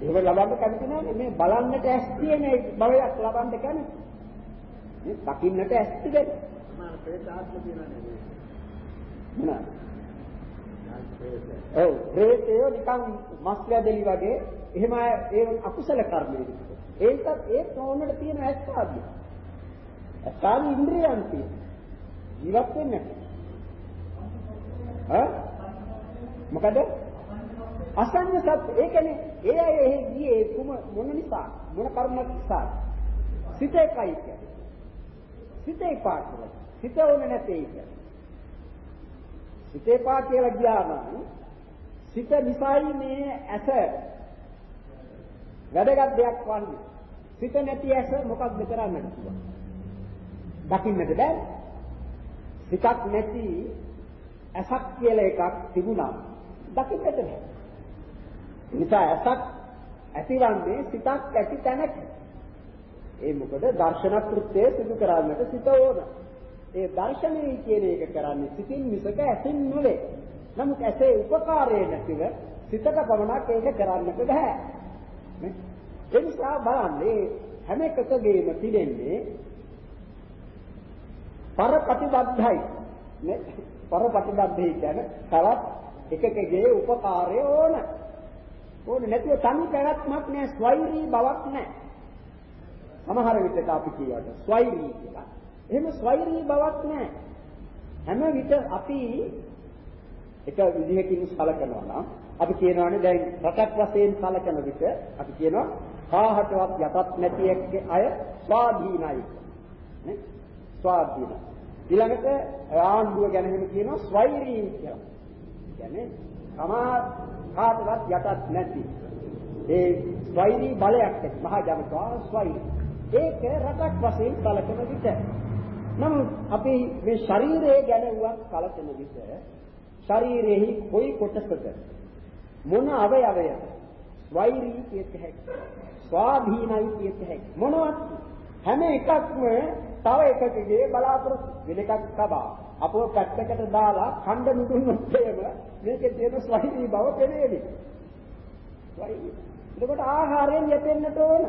එහෙම ලබන්න කැමති නැහැ මේ බලන්නට ඇස් තියෙන භවයක් ලබන්න කැමති. මේ දකින්නට ඇස් තිබෙන. මම ප්‍රේත ආත්ම තියනවා නේද ඔව්. ප්‍රේතය නිකන් මස් වැදලි වගේ එහෙම ඒ අකුසල කර්මයක ඒකත් ඒ තෝරන්නට තියෙන ඇස්තාදිය ඇස්තාදි ඉන්ද්‍රියයන් තියෙන. ජීවත් වෙන්නේ ඈ මොකද? අසංඥ සත්‍ය ඒ කියන්නේ ඒ අය එහි ගියේ කුම මොන නිසා? මොන කර්ම නිසා? සිතේ කයි කියන්නේ. සිතේ පාටල සිත ඕනේ නැtei කියන්නේ සිතේ පාට කියලා ගියාම සිත නිසායි මේ ඇස. වැඩගත් දෙයක් වන්නේ. සිත නැති ඇස මොකක්ද කරන්නට පුළුවන් දකින්නට බෑ? සිතක් නැති ඇසක් කියලා එකක් තිබුණා. දකින්නට බෑ නිසා ඇසක් ඇතිවන්නේ සිතක් ඇති තැනක. ඒ මොකද දර්ශන කෘත්‍යය සිදු කරන්නට සිත ඕන. ඒ දර්ශනය කියන එක කරන්නේ සිතින් මිසක ඇසින් නෙවෙයි. නමුත් ඇසේ උපකාරය නැතිව සිතට පමණක් ඒක කරන්නට බෑ. ඒ නිසා බලන්නේ හැම එකකගේම තිබෙන්නේ පරපටිබද්ධයි. නේ? පරපටිබද්ධයි කියන්නේ තවත් එකකගේ උපකාරය ඕන. ඕනේ නැතුව තනි පැවැත්මක් නෑ ස්වෛරී බවක් නෑ. සමහර විටක අපි කියවට ස්වෛරී කියලා. එහෙම ස්වෛරී බවක් නෑ. හැම විට අපි එක විදිහකින් සලකනවා නම් අපි කියනවානේ දැන් රටක් වශයෙන් සලකන විට අපි කියනවා කාහටවත් යටත් නැති අය ස්වාධීනයි නේ ස්වාධීන ඊළඟට ආණ්ඩුව ගැන එහෙම කියනවා ස්වෛරී කියලා. කියන්නේ තමා කාටවත් යටත් නැති. ඒ ස්වෛරී බලයක් ඇති මහා ජනතාව ස්වෛරී. ඒක රටක් වශයෙන් කලකන විට. නමුත් අපි මේ ශරීරය ගැන වත් කලකන විට ශරීරෙහි කොයි කොටසක මොන අවයවය ස්වෛරී කියත හැකි ස්වාධීනයි කියත හැකි මොනවත් හැම එකක්ම තව එකකගේ බලාපොරොත්තු වෙන එකක් තබා අපව පැත්තකට දාලා ඛණ්ඩ නුදුන්නොත් එහෙම මේකේ තියෙන ස්වෛරී බව පෙනේවි. ස්වෛරී. එතකොට ආහාරයෙන් යැපෙන්නට ඕන.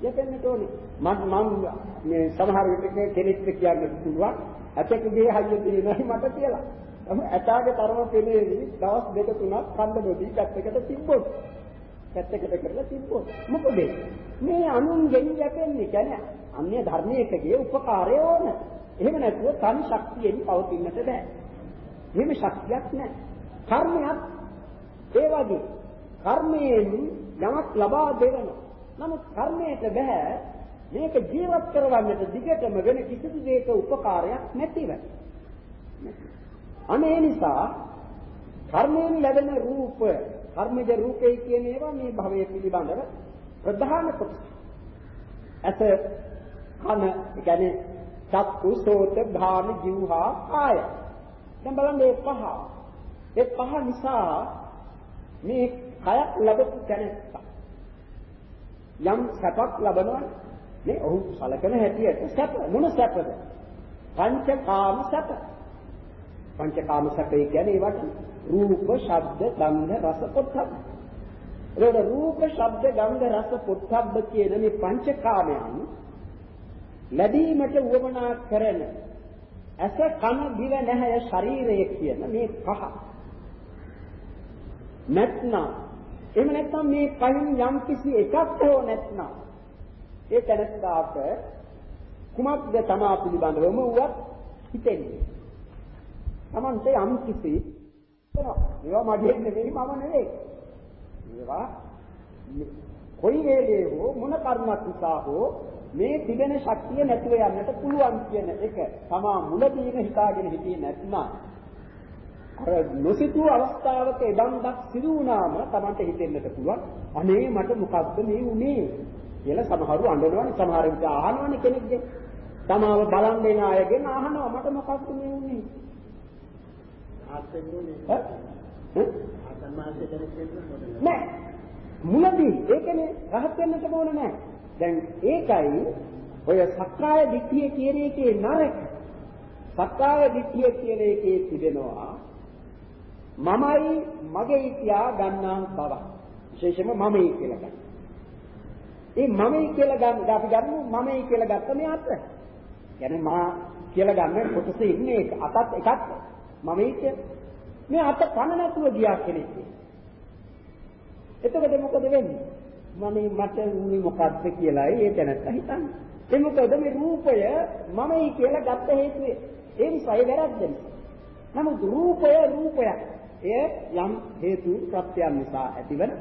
යැපෙන්නට ඕනේ. මම මම මේ සමහර විටක කෙනෙක්ට කියන්න පුළුවන් ඇතකගේ හයිය තියෙනයි මට කියලා. තම ඇතාගේ තරම පෙනේවි දවස් දෙක තුනක් ඛණ්ඩ නොදී පැත්තකට තිබ්බොත්. පැත්තකට කරලා තිබ්බොත්. මොකද මේ අනුන්ගෙන් යැපෙන්නේ කියන්නේ අන්‍ය ධර්මයකගේ උපකාරය ඕන. එහෙම නැතුව තනි ශක්තියෙන් පවතින්නට බෑ. එහෙම ශක්තියක් නැහැ. කර්මයක් ඒ වගේ කර්මයෙන් යමක් ලබා දෙනවා. නමුත් කර්මයට බෑ මේක ජීවත් කරවන්නට දිගටම වෙන කිසිදු දෙයක උපකාරයක් නැතිව. අනේ නිසා කර්මයෙන් ලැබෙන රූප කර්මජ රූපේ කියන ඒවා මේ භවය පිළිබඳව ප්‍රධාන කොටස. ඇස කන කියන්නේ චක්කු සෝත ධාන જીවහා කාය. දැන් බලන්න මේ පහ. ඒ පහ නිසා මේ කයක් ලැබපු තැනත්තා යම් සැපක් ලබනවා මේ ඔහු සලකන හැටියට සැප මොන සැපද? පංචකාම සැප. පංචකාම සැපේ කියන්නේ ඒවට රූප, ශබ්ද, ගන්ධ, රස, පොට්ටබ්බ. ඒක රූප, ශබ්ද, ගන්ධ, රස, පොට්ටබ්බ කියන මේ පංචකාමයන් ලැබීමට උවමනා කරන ඇස කන දිව නැහැය ශරීරය කියන මේ පහ නැත්නම් එහෙම නැත්නම් මේ පහින් යම් කිසි එකක් හෝ නැත්නම් ඒ තැනස්ථාට කුමක්ද තමා පිළිබඳවම උවත් හිතෙන්නේ. Tamante යම් කිසි ඒවා මගේ නෙවෙයි මම නෙවෙයි. ඒවා කොයි වේලේ හෝ මොන කර්මයක් නිසා හෝ මේ තිබෙන ශක්තිය නැතිව යන්නට පුළුවන් කියන එක තමා මුලදීම හිතාගෙන හිටියේ නැත්නම් අර නොසිතූ අවස්ථාවක ඉදම්දක් සිදු වුණාම Tamante හිතෙන්නට පුළුවන් අනේ මට මොකද්ද මේ උනේ? කියලා සමහරු අඬනවනේ සමහර විට අහනවනේ කෙනෙක්ගේ තමාව බලන් දෙන අයගෙන් අහනවා මට මොකක්ද මේ උනේ? ආත්මෙන්නේ ආත්මාසේ දැනෙන්නේ නෑ. මුලදී ඒ කියන්නේ රහත් වෙන්නට ඕන නෑ දැන් ඒකයි ඔය සක්කාය දිට්ඨිය කියන එකේ නරක. සක්කාය දිට්ඨිය කියන එකේ තිබෙනවා මමයි මගේ කියා ගන්නා බව. විශේෂයෙන්ම මමයි කියලා ගන්න. ඒ මමයි කියලා ගන්න අපි ගන්නු මමයි කියලා ගත්ත මේ අත. කියන්නේ මා කියලා ගන්න කොටසේ ඉන්නේ ඒක අතත් එකක් මමයි කියන්නේ. මේ අත කන නැතුව ගියා කෙනෙක්. එතකොට මොකද වෙන්නේ? මම මට උනේ මොකද්ද කියලායි ඒ තැනත්තා හිතන්නේ. ඒ මොකද මේ රූපය මමයි කියලා ගත්ත හේතුවේ. ඒ නිසා ඒ වැරද්ද නිසා. නමුත් රූපය රූපයක්. එය යම් හේතු ප්‍රත්‍යයන් නිසා ඇතිවන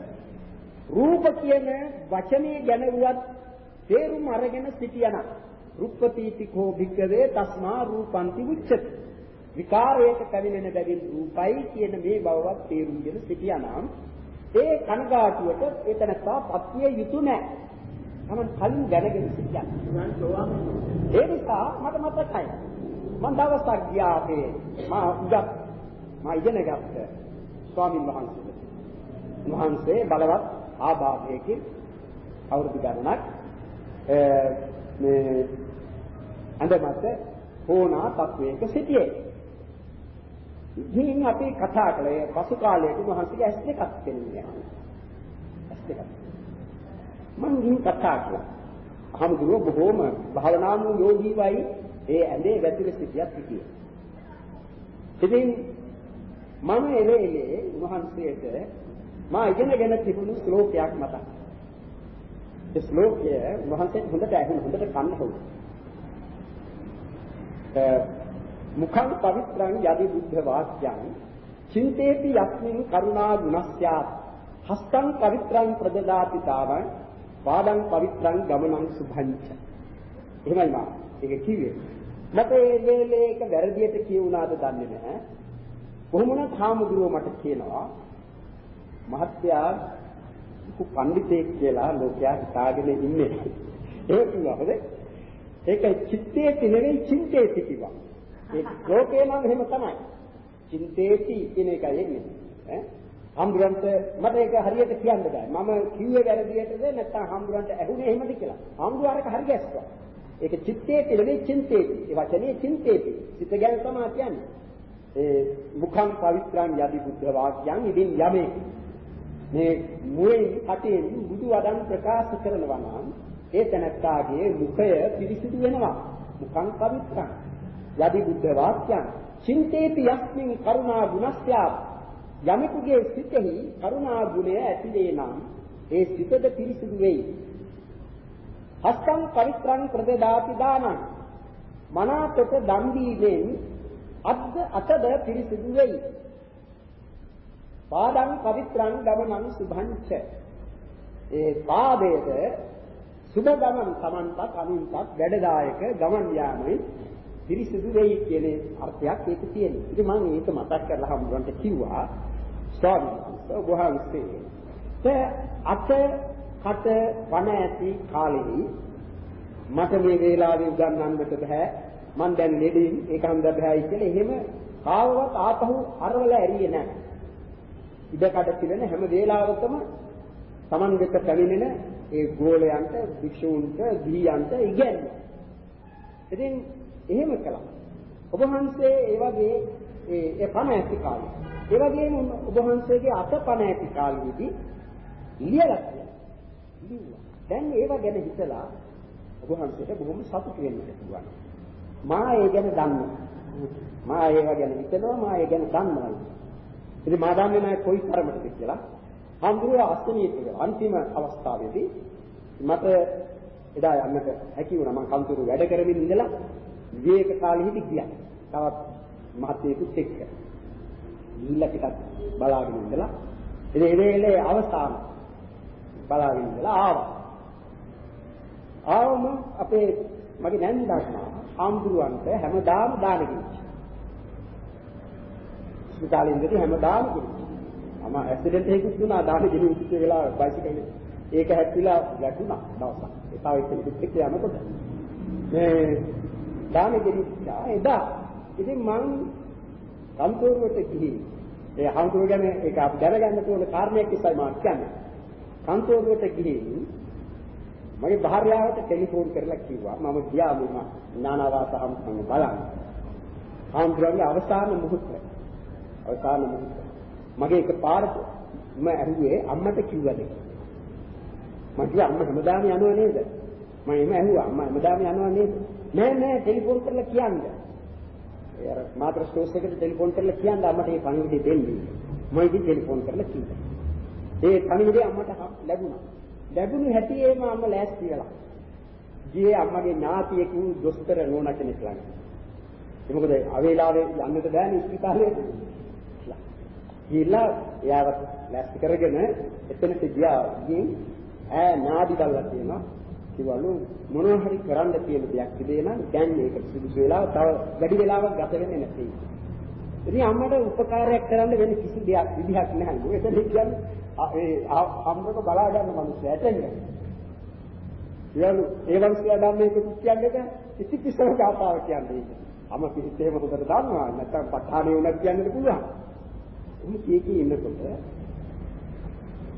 රූප කියන වචනේ ගැනවත් තේරුම් අරගෙන සිටියනම් රුප්පතිතිකෝ භික්කවේ තස්මා රූපන්ති උච්චති විකාරයට පැමිණෙන බැවින් රූපයි කියන මේ බවවත් තේරුම්ගෙන සිටියනම් ඒ කනගාටුවට ඒතනත්තා පත්විය යුතු නැහැ. මම කලින් දැනගෙන සිටියා. ඒ නිසා මට මතකයි. මම දවසක් ගියා අපේ මා උගත් මා ඉගෙන ගත්ත ස්වාමින් වහන්සේ. වහන්සේ බලවත් ආභාවයකින් අවුරුදු ගණනක් මේ අඳමත හෝනා තත්වයක සිටියේ. ඉතින් අපි කතා කළේ පසු කාලයක මහන්සියගේ ඇස් දෙකක් දෙන්නේ. ඇස් දෙකක්. මම ගිහින් කතා කළා. අහමුදුර බොහෝම භාවනානු යෝගීවයි ඒ ඇඳේ වැතිර සිටියක් හිටියේ. ඉතින් මම එලෙලේ මහන්සියට මා ඉගෙනගෙන තිබුණු ශ්ලෝකයක් මතක්. ඒ ශ්ලෝකය මහන්සියට හොඳට ඇහුණු හොඳට කන්න හොුණා. මුඛං පවිත්‍රං යදි බුද්ධ වාක්‍යං. චින්තේති යස්මින් කරුණා ගුණස්යාත්. හස්තං පවිත්‍රං ප්‍රදදාති තාවං. පාදං පවිත්‍රං ගමනං සුභංච. එහෙමයි මා. ඒක කිව්වේ. මට ඒ වෙලේ ඒක වැරදියට කියුණාද දන්නේ නැහැ. කොහොමනම් හාමුදුරුවෝ මට කියනවා මහත්යා කු පඬිතෙක් කියලා ලෝකයා හිතාගෙන ඉන්නේ. ඒක කිව්වද ඒක චිත්තේ නෙවෙයි චින්තේ කිව්වා. ඒ ලෝකේ නම් එහෙම තමයි. චින්තේති කියන එකයි එන්නේ. ඈ හම්බුරන්ට මට ඒක හරියට කියන්න බෑ. මම කිව්වේ වැරදියටද නැත්නම් හම්බුරන්ට ඇහුනේ එහෙමද කියලා. හම්බුරාරක හරි ගැස්සුවා. ඒක චිත්තේති නෙවෙයි චින්තේති. ඒ වචනේ චින්තේති. සිත ගැන තමයි කියන්නේ. ඒ මුඛං පවිත්‍රං යදි බුද්ධ වාක්‍යං ඉදින් යමේ මේ මුලින් අතින් බුදු වදන් ප්‍රකාශ කරනවා නම් ඒ තැනත්තාගේ මුඛය පිරිසිදු වෙනවා. මුඛං පවිත්‍රං යදි බුද්ධ වාක්‍යං චින්තේති යස්මින් කරුණා ගුණස්යා යමෙකුගේ සිතෙහි කරුණා ගුණය ඇති වේ නම් ඒ සිතද පිරිසිදු වෙයි. හස්තං පවිත්‍රං ප්‍රදදාති දානං මනාතොට දන් දීමෙන් අද්ද අතද පිරිසිදු වෙයි. පාදං පවිත්‍රං ගමනං සුභංච ඒ පාදයේද සුභ ගමන් Tamanටත් අනුන්ටත් වැඩදායක ගමන් යාමයි පිරිසිදු වෙයි කියන අර්ථයක් ඒක තියෙනවා. ඉතින් මම ඒක මතක් කරලා හම්බුන්ට කිව්වා ස්වාමීන් වහන්සේ අත කට වන ඇති කාලෙහි මට මේ වේලාවේ උගන්වන්නට බෑ. මං දැන් ලෙඩින් ඒක හන්ද බෑයි කියලා එහෙම කාවවත් ආපහු අරවල ඇරියේ නැහැ ඉඩකඩ පිළෙන හැම වේලාවකම Taman වෙත පැමිණෙන ඒ ගෝලයන්ට භික්ෂූන්ට ගිහියන්ට ඉගැන්වන ඉතින් එහෙම කළා ඔබ වහන්සේ ඒ වගේ ඒ ඒ පණ ඇති කාලේ ඒ වගේම ඔබ වහන්සේගේ අත පණ ඇති කාලෙදී ලියලා ලිව්වා. දැන් ඒව ගැන හිතලා ඔබ වහන්සේට බොහොම සතුටු වෙන්න පුළුවන්. මා ඒ ගැන දන්නවා. මා ඒව ගැන හිතනවා මා ඒ ගැන දන්නවා. ඉතින් මා දන්නේ නැහැ කොයි තරමටද කියලා. හම්බුවේ අස්තනීය අන්තිම අවස්ථාවේදී මට එදා යන්නට හැකි වුණා මම කන්තුරු වැඩ කරමින් ඉඳලා විවේක කාලෙහිදී ගියා. තවත් මහත්යෙකුත් එක්ක. ගිහිල්ලා ටිකක් බලාගෙන ඉඳලා ඉතින් ඒ වෙලේ අවසාන බලාගෙන ඉඳලා ආවා. ආවම අපේ මගේ නැන්දා ආම්දුරන්ට හැමදාම දාන කිව්වා. ස්පිතාලේ ඉඳි හැමදාම කිව්වා. අම ඇක්සිඩන්ට් එකකුත් වුණා දාන ගෙනිච්ච වෙලාව බයිසිකල් ඒක හැප්පිලා වැටුණා දවසක්. ඒ තව එක්කෙනෙකුත් එක්ක යනකොට මේ දාන ගෙනිච්චා එදා ඉතින් මං කන්තෝරුවට ගිහින් ඒ හඳුරු ගැන ඒක අපි දැනගන්න ඕන කාරණයක් ඉස්සයි මා කියන්නේ. කන්තෝරුවට ගිහින් මගේ භාර්යාවට ටෙලිෆෝන් කරලා කිව්වා මම ගියා මම ඥානවාසහම් මම බලන්න. හඳුරන්නේ අවසාන මොහොත. අවසාන මොහොත. මගේ එක පාරට මම ඇහුවේ අම්මට කිව්වද? මම කිව්වා අම්මා හැමදාම යනවා නේද? මම එම ඇහුවා අම්මා හැමදාම යනවා නේද? නෑ නෑ ටෙලිෆෝන් කරලා කියන්නේ. ඒ අර මාතෘ ස්ටෝස් එකට ටෙලිෆෝන් කරලා කියන්න අම්මට මේ පණිවිඩය දෙන්නේ. මම ඉතින් ටෙලිෆෝන් කරලා කිව්වා. ඒ පණිවිඩය අම්මට ලැබුණා. ලැබුණු හැටියේම අම්ම ලෑස්ති වෙලා. ගියේ අම්මගේ ඥාතියෙකු දොස්තර නෝනා කෙනෙක් ළඟ. ඒ මොකද අවේලාවේ යන්නට බෑනේ ස්පිතාලේ. ගිහිල්ලා එයාව ලෑස්ති කරගෙන එතනට ගියා. ගිහින් ඈ නාදි බලලා තියෙනවා. කිව්වලු මොනවා හරි කරන්න තියෙන දෙයක් තිබේ නම් දැන් මේක සුදුසු වෙලාව තව වැඩි වෙලාවක් ගත වෙන්නේ නැtei. ඉතින් අම්මට උපකාරයක් කරන්න වෙන කිසි දෙයක් විදිහක් නැහැ. මොකද කියන්නේ ඒ අම්මක බලා ගන්න මිනිස්සුන්ට එන්නේ. ඊළු ඒ වන්සියා ධම්මේ කියන්නේ කිසි කිසිම කතාවක් කියන්නේ. අම කිසිත් එහෙම හොඳට දන්නවා. නැත්තම් ප ဋ ාණේ උනක් කියන්නත් පුළුවන්. උන් කීකී ඉන්නකොට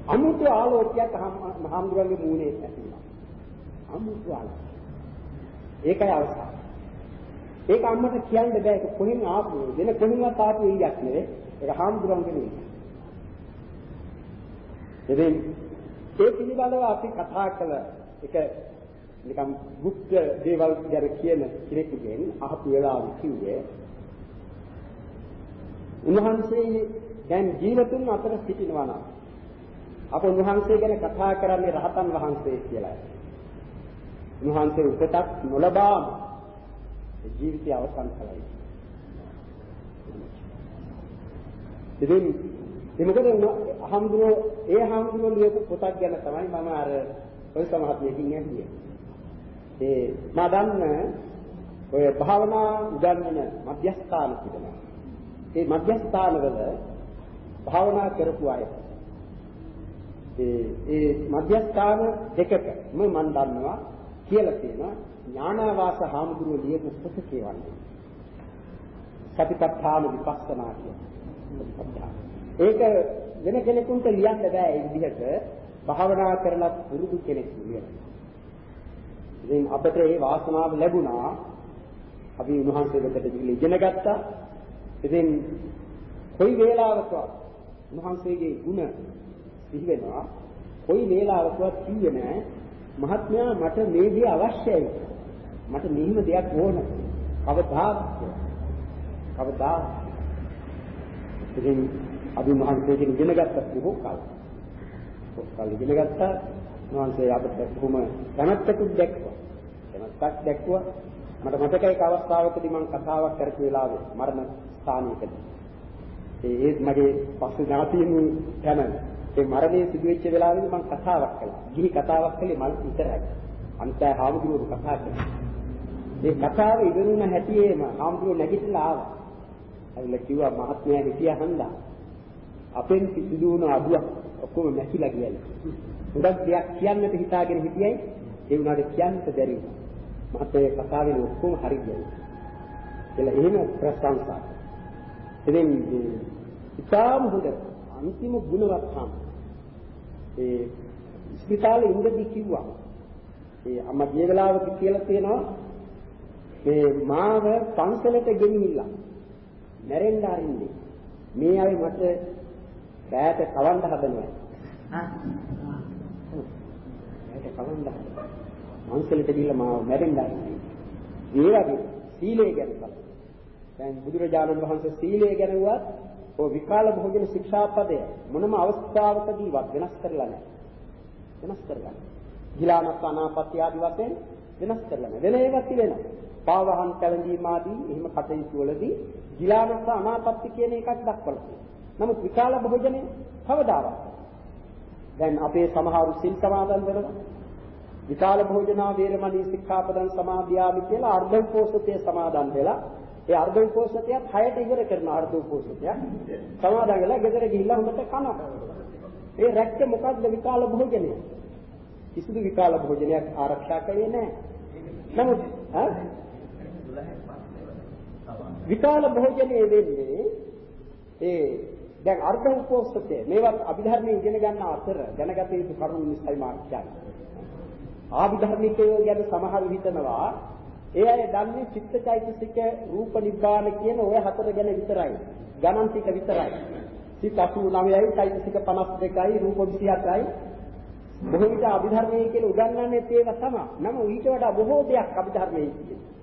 අමුතු ආලෝකයක් මහම්දුරන්ගේ මූණේ ඇති අමුතු ආල. ඒකයි අවස්ථාව. ඒක අම්මට කියන්න බෑ ඒක කොහෙන් ආපු වෙන කොහෙන්වත් ආපු ඉයක් නෙවෙයි. ඒක හාමුදුරන්ගේ නෙවෙයි. ඉතින් ඒ පිළිබඳව අපි කතා කළ එක නිකම් গুপ্ত දේවල් ගැන කියන කෙනෙකුගෙන් අහපු වෙලාවෙ කිව්වේ උන්වහන්සේ දැන් ජීවතුන් අතර සිටිනවා නම් අප උන්වහන්සේ ගැන කතා කරන්නේ රහතන් වහන්සේ කියලායි. උන්වහන්සේ උපතක් නොලබාම ජීවිතය අවසන් කළයි. ඉතින් ඒ මොකද අහම්දුරෝ ඒ අහම්දුරෝ ලියපු පොතක් ගැන තමයි මම අර ඔය සමහත්යකින් ඇහුවේ. ඒ මා දන්න ඔය භාවනා උගන්වන මධ්‍යස්ථාන තිබෙනවා. ඒ මධ්‍යස්ථානවල භාවනා කරපු අය ඒ ඒ මධ්‍යස්ථාන දෙකක මම දන්නවා කියලා තියෙනවා ඥානාවාස හාමුදුරුවෝ ලියපු පොත කියවන්නේ. සතිපට්ඨාන විපස්සනා කියන. ඒක වෙන කෙනෙකුට ලියන්න බෑ ඒ විදිහට භාවනා කරලා පුරුදු කෙනෙක් ලියන. ඉතින් අපිට මේ වාසනාව ලැබුණා. අපි උන්වහන්සේ වෙතට ගිහින් ඉගෙන ගත්තා. ඉතින් කොයි වේලාවකවත් උන්වහන්සේගේ ගුණ සිහි වෙනවා. කොයි වේලාවකවත් කිව්වේ නෑ මහත්මයා මට මේ දේ අවශ්‍යයි. මට මෙහිම දෙයක් ඕන. කවදාවත් කවදා ඉතින් අපි මහන්සියකින් ඉගෙන ගත්ත බොහෝ කල්. කල් ඉගෙන ගත්තා මහන්සිය අපිට කොහොම දැනත්තකුත් දැක්කා. දැනත්තක් දැක්කුවා. මට මතකයි එක අවස්ථාවකදී මම කතාවක් කරපු වෙලාවේ මරණ ස්ථානයකදී. ඒ ඒත් මගේ පසු ඥාතීන් යන ඒ මරණය සිදු වෙච්ච වෙලාවෙදී මම කතාවක් කළා. ගිහි කතාවක් කළේ මල් විතරයි. අන්තය හාමුදුරුවෝ කතා කළා. ඒ කතාව ඉවරුණ හැටියේම හාමුදුරුවෝ නැගිටලා ආවා. ඇවිල්ලා කිව්වා මහත්මයා හිටියා හන්දා. අපෙන් සිදු වුණ අඩුවක් ඔක්කොම නැතිලා ගියලු. උඩක් දෙයක් කියන්නට හිතාගෙන හිටියයි ඒ උනාට කියන්න බැරි වුණා. මට ඒ කතාවේ ඔක්කොම හරි ගියා. කියලා එහෙම ප්‍රශංසා. ඉතින් ඉතාම හොඳ අන්තිම ගුණවත් හාම. ඒ ස්පිතාලේ ඉඳදී කිව්වා. ඒ අම්මා ගිය වෙලාවක කියලා තියෙනවා මේ මාව පන්සලට ගෙනිහිල්ලා මැරෙන්න අරින්නේ. මේ අය මට රැයට කවන්න හදනවා. රැයට කවන්න හදනවා. පන්සලට ගිහිල්ලා මාව මැරෙන්න අරින්නේ. ඒ වගේ සීලය ගැන කතා. දැන් බුදුරජාණන් වහන්සේ සීලය ගැන වුවත් ඔය විකාල භෝජන ශික්ෂාපදය මොනම අවස්ථාවකදීවත් වෙනස් කරලා නැහැ. වෙනස් කරලා නැහැ. ගිලානත් අනාපත්‍ය ආදි වශයෙන් වෙනස් කරලා නැහැ. වෙන ඒවා තිබෙනවා. පාවහන් කැළඳීම ආදී එහෙම කටයුතු වලදී ගිලානත් අනාපත්‍ය කියන එකක් දක්වලා තියෙනවා. නමුත් විකාල භෝජනේ කවදාවත් දැන් අපේ සමහරු සිල් සමාදන් වෙනවා. විකාල භෝජනා වේරමණී සික්ඛාපදං සමාදියාමි කියලා අර්ධ උපෝසතයේ සමාදන් වෙලා ඒ අර්ධ උපෝසතයත් හයට ඉවර කරන අර්ධ උපෝසතයක් සමාදන් වෙලා ගෙදර ගිහිල්ලා හොඳට කනවා. ඒ රැක්ක මොකද්ද විකාල භෝජනය? කිසිදු විකාල භෝජනයක් ආරක්ෂා කළේ නැහැ. නමුත් විකාල භෝජනයේ වෙන්නේ ඒ දැන් අර්ධ උපෝසතය මේවත් අභිධර්මයේ ඉගෙන ගන්න අතර දැනගත යුතු කරුණු නිසායි මා කියන්නේ. ආභිධර්මිකයෝ ගැන සමහර හිතනවා ඒ අය දන්නේ චිත්තචෛතසික රූප නිබ්බාන කියන ওই හතර ගැන විතරයි. ගණන් ටික විතරයි. සිත 89යි චෛතසික 52යි රූප 28යි බොහෝ විට අභිධර්මයේ කියලා උගන්වන්නේ ඒවා තමයි. නම ඊට වඩා බොහෝ දෙයක් අභිධර්මයේ තියෙනවා.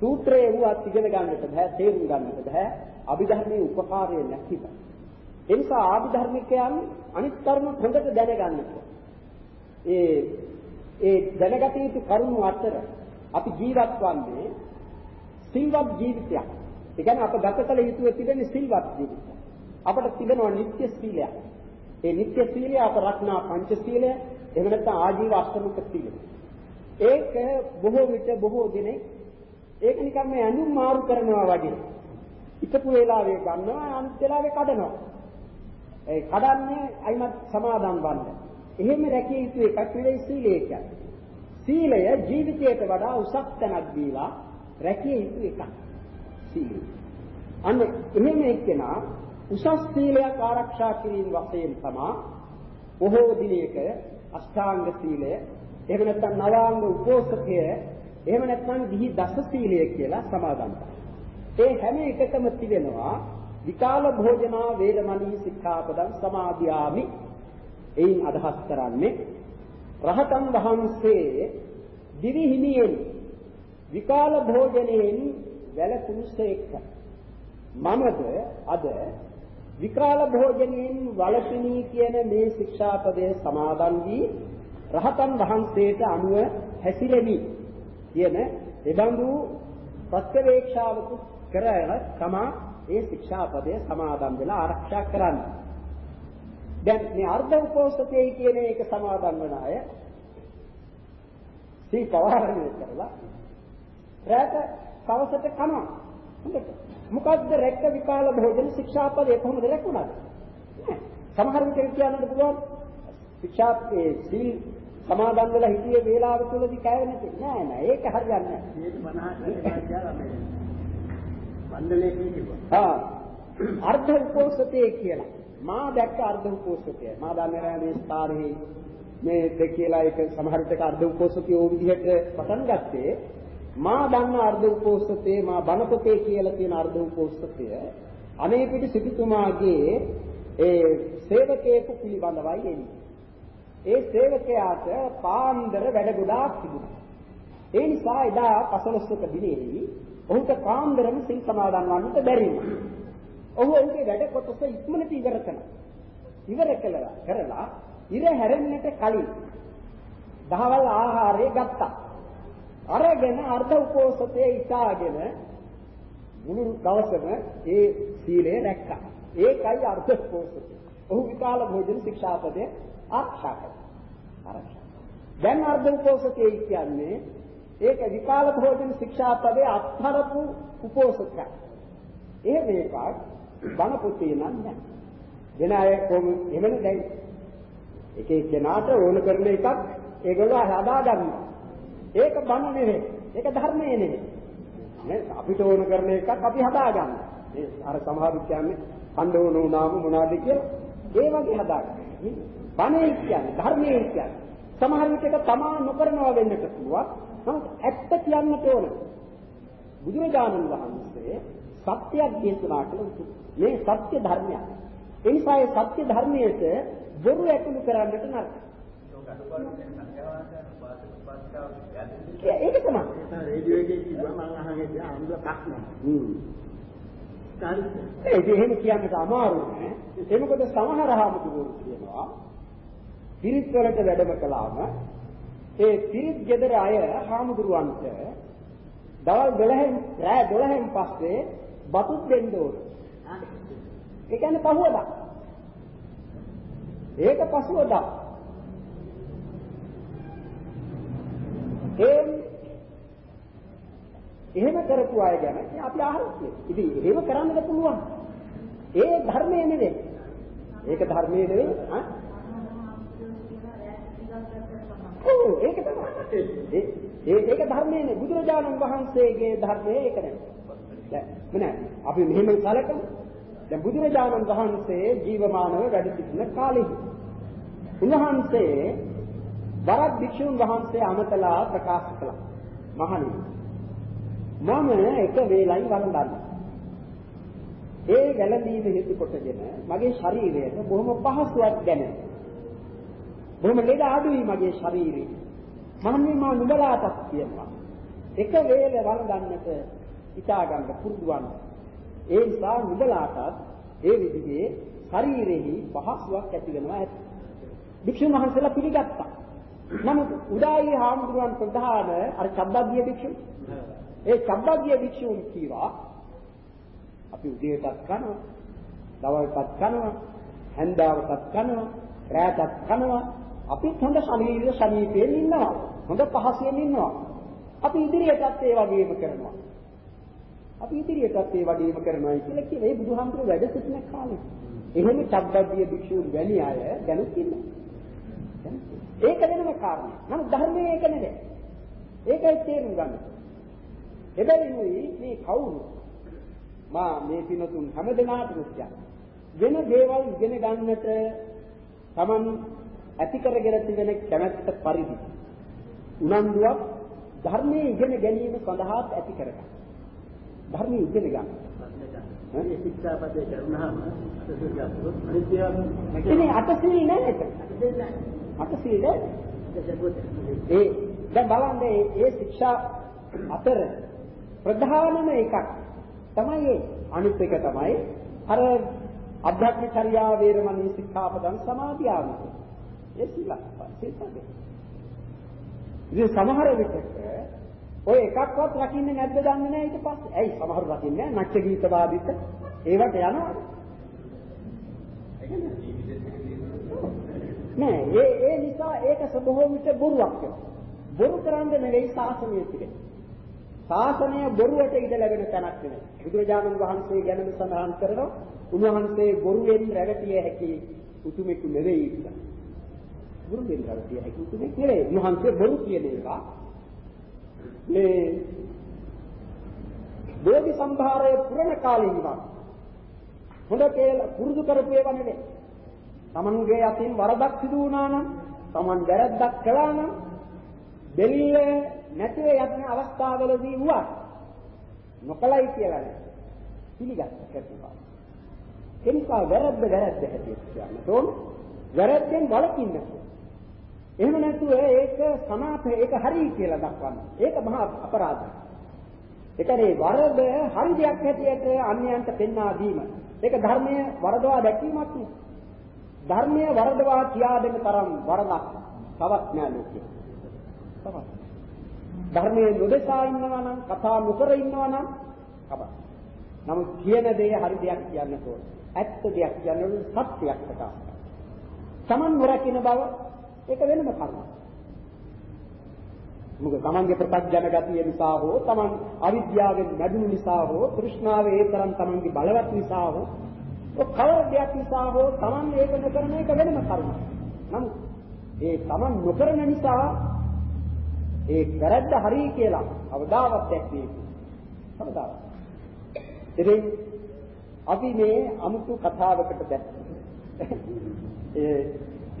සූත්‍රයේ වුවත් ඉගෙන ගන්නට බෑ, තේරුම් ගන්නට බෑ. අභිධර්මයේ උපකාරය නැතිව. ඒ නිසා ආභිධර්මිකයන් අනිත් කරුණු හොඳට දැනගන්නට. ඒ ඒ දැනගත යුතු කරුණු අතර අපි ජීවත් වන්නේ සිල්වත් ජීවිතයක්. ඒ කියන්නේ අප ගත කළ යුතුව තිබෙන සිල්වත් ජීවිතයක්. අපට තිබෙනවා නිත්‍ය සීලයක්. ඒ නිත්‍ය සීලය අප රක්නා පංච සීලය, එහෙම නැත්නම් ආජීව අෂ්ටමුක සීලය. ඒක බොහෝ විට බොහෝ දිනේ ඒක නිකන් මේ ඇඳුම් මාරු කරනවා වගේ. ඉතපු වෙලාවේ ගන්නවා අනිත් වෙලාවේ කඩනවා. ඒ කඩන්නේ අයිමත් සමාදන් වන්න. එහෙම රැකිය යුතු එකක් නෙවෙයි සීලය කියන්නේ. සීලය ජීවිතයට වඩා උසස් තැනක් දීලා රැකිය යුතු එකක්. සීලය. අන්න එහෙම එක්කෙනා උසස් සීලයක් ආරක්ෂා කිරීම වශයෙන් තමා බොහෝ දිනයක අෂ්ටාංග සීලය එහෙම නැත්නම් නවාංග උපෝසථය එහෙම නැත්නම් දිහි දස සීලය කියලා සමාදන් ඒ හැම එකකම තිබෙනවා විකාල භෝජනා වේදමණී සික්ඛාපදං සමාදියාමි එයින් අදහස් කරන්නේ රහතන් වහන්සේ දිවි හිමියෙන් විකාල භෝජනයෙන් වැළකුණුසේක මමද අද විකාල භෝජනයෙන් වළකිනී කියන මේ ශික්ෂාපදයේ සමාදන් වී රහතන් වහන්සේට අනුව හැසිරෙමි කියන එබඳු ප්‍රත්‍යවේක්ෂාවක කරගෙන තමා ඒ ශික්ෂාපදයේ සමාදන් වෙලා ආරක්ෂා කරන්නේ. දැන් මේ අර්ධ උපෝසතේ කියන එක සමාදන් වන අය සී පවාරණය කරලා රැට කවසට කනවා. හොඳට. මොකද්ද රැක්ක විකාල භෝජන ශික්ෂාපදේ? කොහොමද රැකුණාද? සමහර විට කියන්නත් පුළුවන්. ශික්ෂාපේ සීල් සමාදන් වෙලා හිටියේ වේලාව තුලදී කෑවේ නැති නෑ නෑ. ඒක හරියන්නේ නෑ. වන්දනේ කිව්වා. ආ අර්ධ උපෝසතේ කියලා මා දැක්ක අර්ධ උපෝසතය. මා දන්නේ නැහැ මේ ස්ථානෙහි මේ දෙක කියලා එක සමහර විටක අර්ධ උපෝසතිය ඕ විදිහට පටන් ගත්තේ මා දන්න අර්ධ උපෝසතේ මා බණපොතේ කියලා තියෙන අර්ධ උපෝසතය අනේ පිට සිටුතුමාගේ ඒ සේවකයෙකු පිළිබඳවයි එන්නේ. ඒ සේවකයාට පාන්දර වැඩ ගොඩාක් තිබුණා. ඒ නිසා එදා පසළොස්වක දිනේදී ඔහුට පාන්දරම සිල් සමාදන් වන්නට බැරි වුණා. ඔහු ඔහුගේ වැඩ කොටස ඉක්මනට ඉවර කළා. ඉවර කළා කරලා ඉර හැරෙන්නට කලින් දහවල් ආහාරය ගත්තා. අරගෙන අර්ධ උපෝසතේ ඉතාගෙන මුළු දවසම ඒ සීලය රැක්කා. ඒකයි අර්ධ උපෝසතය. ඔහු විකාල භෝජන ශික්ෂාපදේ ආරක්ෂා කළා. ආරක්ෂා. දැන් අර්ධ උපෝසතේ කියන්නේ ඒක විකාල භෝජන ශික්ෂාපදේ අත්හරපු උපෝසතයක්. එහෙම එකක් බණ පොතේ නම් නැහැ. වෙන අය කොහොම එහෙමද දැන් එක එක්කෙනාට ඕන කරන එකක් ඒගොල්ලෝ හදා ගන්නවා. ඒක බන නෙවෙයි. ඒක ධර්මයේ නෙවෙයි. නේ අපිට ඕන කරන එකක් අපි හදා ගන්නවා. මේ අර සමහරු කියන්නේ කණ්ඩෝන වුණාම මොනවද කියලා ඒ වගේ හදා ගන්නවා. බණේ කියන්නේ ධර්මයේ කියන්නේ සමහර විටක තමා නොකරනවා වෙන්නට පුළුවන්. නමුත් ඇත්ත කියන්නට ඕන. බුදුරජාණන් වහන්සේ සත්‍යයක් දේශනා කළා. මේ සත්‍ය ධර්මයක්. ඒ නිසා ඒ සත්‍ය ධර්මයට බොරු ඇතුළු කරන්නට නරකයි. ඒක තමයි. රේඩියෝ එකේ කිව්වා මම අහන්නේ අමුද ප්‍රශ්න. හ්ම්. ඒක එහෙම කියන්නට අමාරු නෑ. ඒ මොකද සමහර හාමුදුරුවෝ කියනවා පිරිත් වලට වැඩම කළාම ඒ පිරිත් ගෙදර අය හාමුදුරුවන්ට දවල් 12න් රෑ 12න් පස්සේ බතුත් දෙන්න ඕන. ඒ කියන්නේ පහුවදා. ඒක පසුවදා. ඒ එහෙම කරපු අය ගැන අපි අහන්නේ. ඉතින් එහෙම කරන්නද පුළුවන්. ඒ ධර්මයේ නෙවෙයි. ඒක ධර්මයේ නෙවෙයි. ආ ඔව් ඒක තමයි. ඒ ඒක ධර්මයේ නේ බුදුරජාණන් වහන්සේගේ ධර්මයේ ඒක නෙවෙයි. දැන් අපි මෙහෙම සැලකමු. දැන් බුදුරජාණන් වහන්සේ ජීවමානව වැඩ සිටින කාලෙහි උන්වහන්සේ වරක් භික්ෂුන් වහන්සේ අමතලා ප්‍රකාශ කළා. මහණෙනි මම එක වේලයි වළඳන්නේ. ඒ වැළඳීම හේතු කොටගෙන මගේ ශරීරයට බොහොම පහසුවක් දැනෙනවා. බොහොම ලෙඩ අඩුයි මගේ ශරීරේ. මහන්නේ මා නුඹලාටත් කියනවා. එක වේල වළඳන්නට හිතා ගන්න පුරුදුවන්. ඒ නිසා නුඹලාටත් ඒ විදිහේ ශරීරෙහි පහසුවක් ඇති වෙනවා ඇති. භික්ෂුන් වහන්සේලා පිළිගත්තා. නමුත් උදායි හාමුදුරුවන් ප්‍රධාන අර චබ්බග්ගිය භික්ෂුන් ඒ චබ්බග්ගිය භික්ෂුන් කීවා අපි උදේටත් කනවා දවල්ටත් කනවා හැන්දාවටත් කනවා රාතත් කනවා අපිත් හොඳ ශරීර ශරීරයෙන් ඉන්නවා. හොඳ පහසෙන් ඉන්නවා. අපි ඉදිරියටත් ඒ වගේම කරනවා. අපි ඉදිරියටත් ඒ වගේම කරනවා කියලා කියන ඒ බුදුහාමුදුරුවෝ වැඩ සිටින කාලේ. එහෙම චබ්බද්දිය භික්ෂුන් වැනි අය දැනුත් ඉන්නවා. ඒක වෙනම කාරණා. නමුත් ධර්මයේ ඒක නෙවෙයි. ඒකයි තේරුම් ගන්න. එබැවිනුයි මේ කවුරු මා මේ පිනතුන් හැමදෙනාටම කියන්නේ වෙන දේවල් ඉගෙන ගන්නට Taman ඇති කරගෙන තිබෙන කැමැත්ත පරිදි උනන්දුවක් ධර්මයේ ඉගෙන ගැනීම සඳහා ඇති කරගන්න. ධර්මයේ ඉගෙන ගන්න. මේ ශික්ෂාපදේ කරුණාම අතසිරියතුත් අනිත්‍ය ඉතින් අතසිල් නෑ. අතසිල් ඒ දැන් බලන්න ඒ ශික්ෂා අතර ප්‍රධානම එකක් තමයි ඒ අනිත් එක තමයි අර අධ්‍යාත්මචර්යා වේරමණී ශික්ෂාපදං සමාදියාමි. ඒ සීල සිල්පදේ. ඉතින් සමහර විටක ඔය එකක්වත් රකින්නේ නැද්ද දන්නේ නැහැ ඊට පස්සේ. ඇයි සමහරු රකින්නේ නැහැ නැච්ච ගීත වාදිත ඒවට යනවා. නෑ ඒ ඒ නිසා ඒක සබොහොම විට බොරුවක් වෙනවා. බොරු කරන්න නෙවෙයි සාසනය තිබෙන්නේ. ශාසනය බොරුවට ඉඩ ලැබෙන තැනක් නෙවෙයි. බුදුරජාණන් වහන්සේ ගැන සඳහන් කරනවා උන්වහන්සේ බොරුවෙන් රැවටිය හැකි උතුමෙකු නෙවෙයි කියලා. බොරු වෙන කරතිය හැකි උතුමෙක් නෙවෙයි. උන්වහන්සේ බොරු කියන එක මේ බෝධි සම්භාරය පුරණ කාලේ ඉඳන් හොඳ කියලා පුරුදු කරපු ඒවා නෙවෙයි. Tamanගේ අතින් වරදක් සිදු වුණා නම්, Taman වැරද්දක් කළා නම්, දෙල්ල නැතිව යන අවස්ථාවලදී වුණා. නොකලයි කියලා නෑ. පිළිගත්ත කරුණා. එනිසා වැරද්ද වැරද්ද හැටියට කියන්න ඕන. වැරද්දෙන් වළකින්න ඕන. එහෙම නැතුව ඒක සමාප ඒක හරි කියලා දක්වන්න. ඒක මහා අපරාධයක්. ඒ කියන්නේ වරද හරි දෙයක් හැටියට අන්‍යයන්ට පෙන්වා දීම. ඒක ධර්මයේ වරදවා දැක්වීමක් නෙවෙයි. ධර්මයේ වරදවා කියා දෙන තරම් වරදක් තවත් නෑ ලෝකේ. තවත්. ධර්මයේ නොදසා ඉන්නවා නම් කතා නොකර ඉන්නවා නම් කබක්. නමුත් කියන දේ හරි දෙයක් කියන්න ඕන. ඇත්ත දෙයක් කියන්න ඕන සත්‍යයක් ප්‍රකාශ කරන්න. Taman නොරකින්න බව ඒක වෙනම කරුණක්. මොකද තමන්ගේ ප්‍රත්‍යඥ ගතිය නිසා හෝ තමන් අවිද්‍යාවෙන් නැදුණු නිසා හෝ තෘෂ්ණාවේ ඒ තරම් තමන්ගේ බලවත් නිසා හෝ ඔය කවර දෙයක් නිසා හෝ Taman ඒක නොකරන එක වෙනම කරුණක්. නමුත් ඒ Taman නොකරන නිසා ඒ වැරද්ද හරි කියලා අවදාවක් දැක්වේ. අවදාවක්. ඉතින් අපි මේ අමුතු කතාවකට දැක්ක. <laughs> ඒ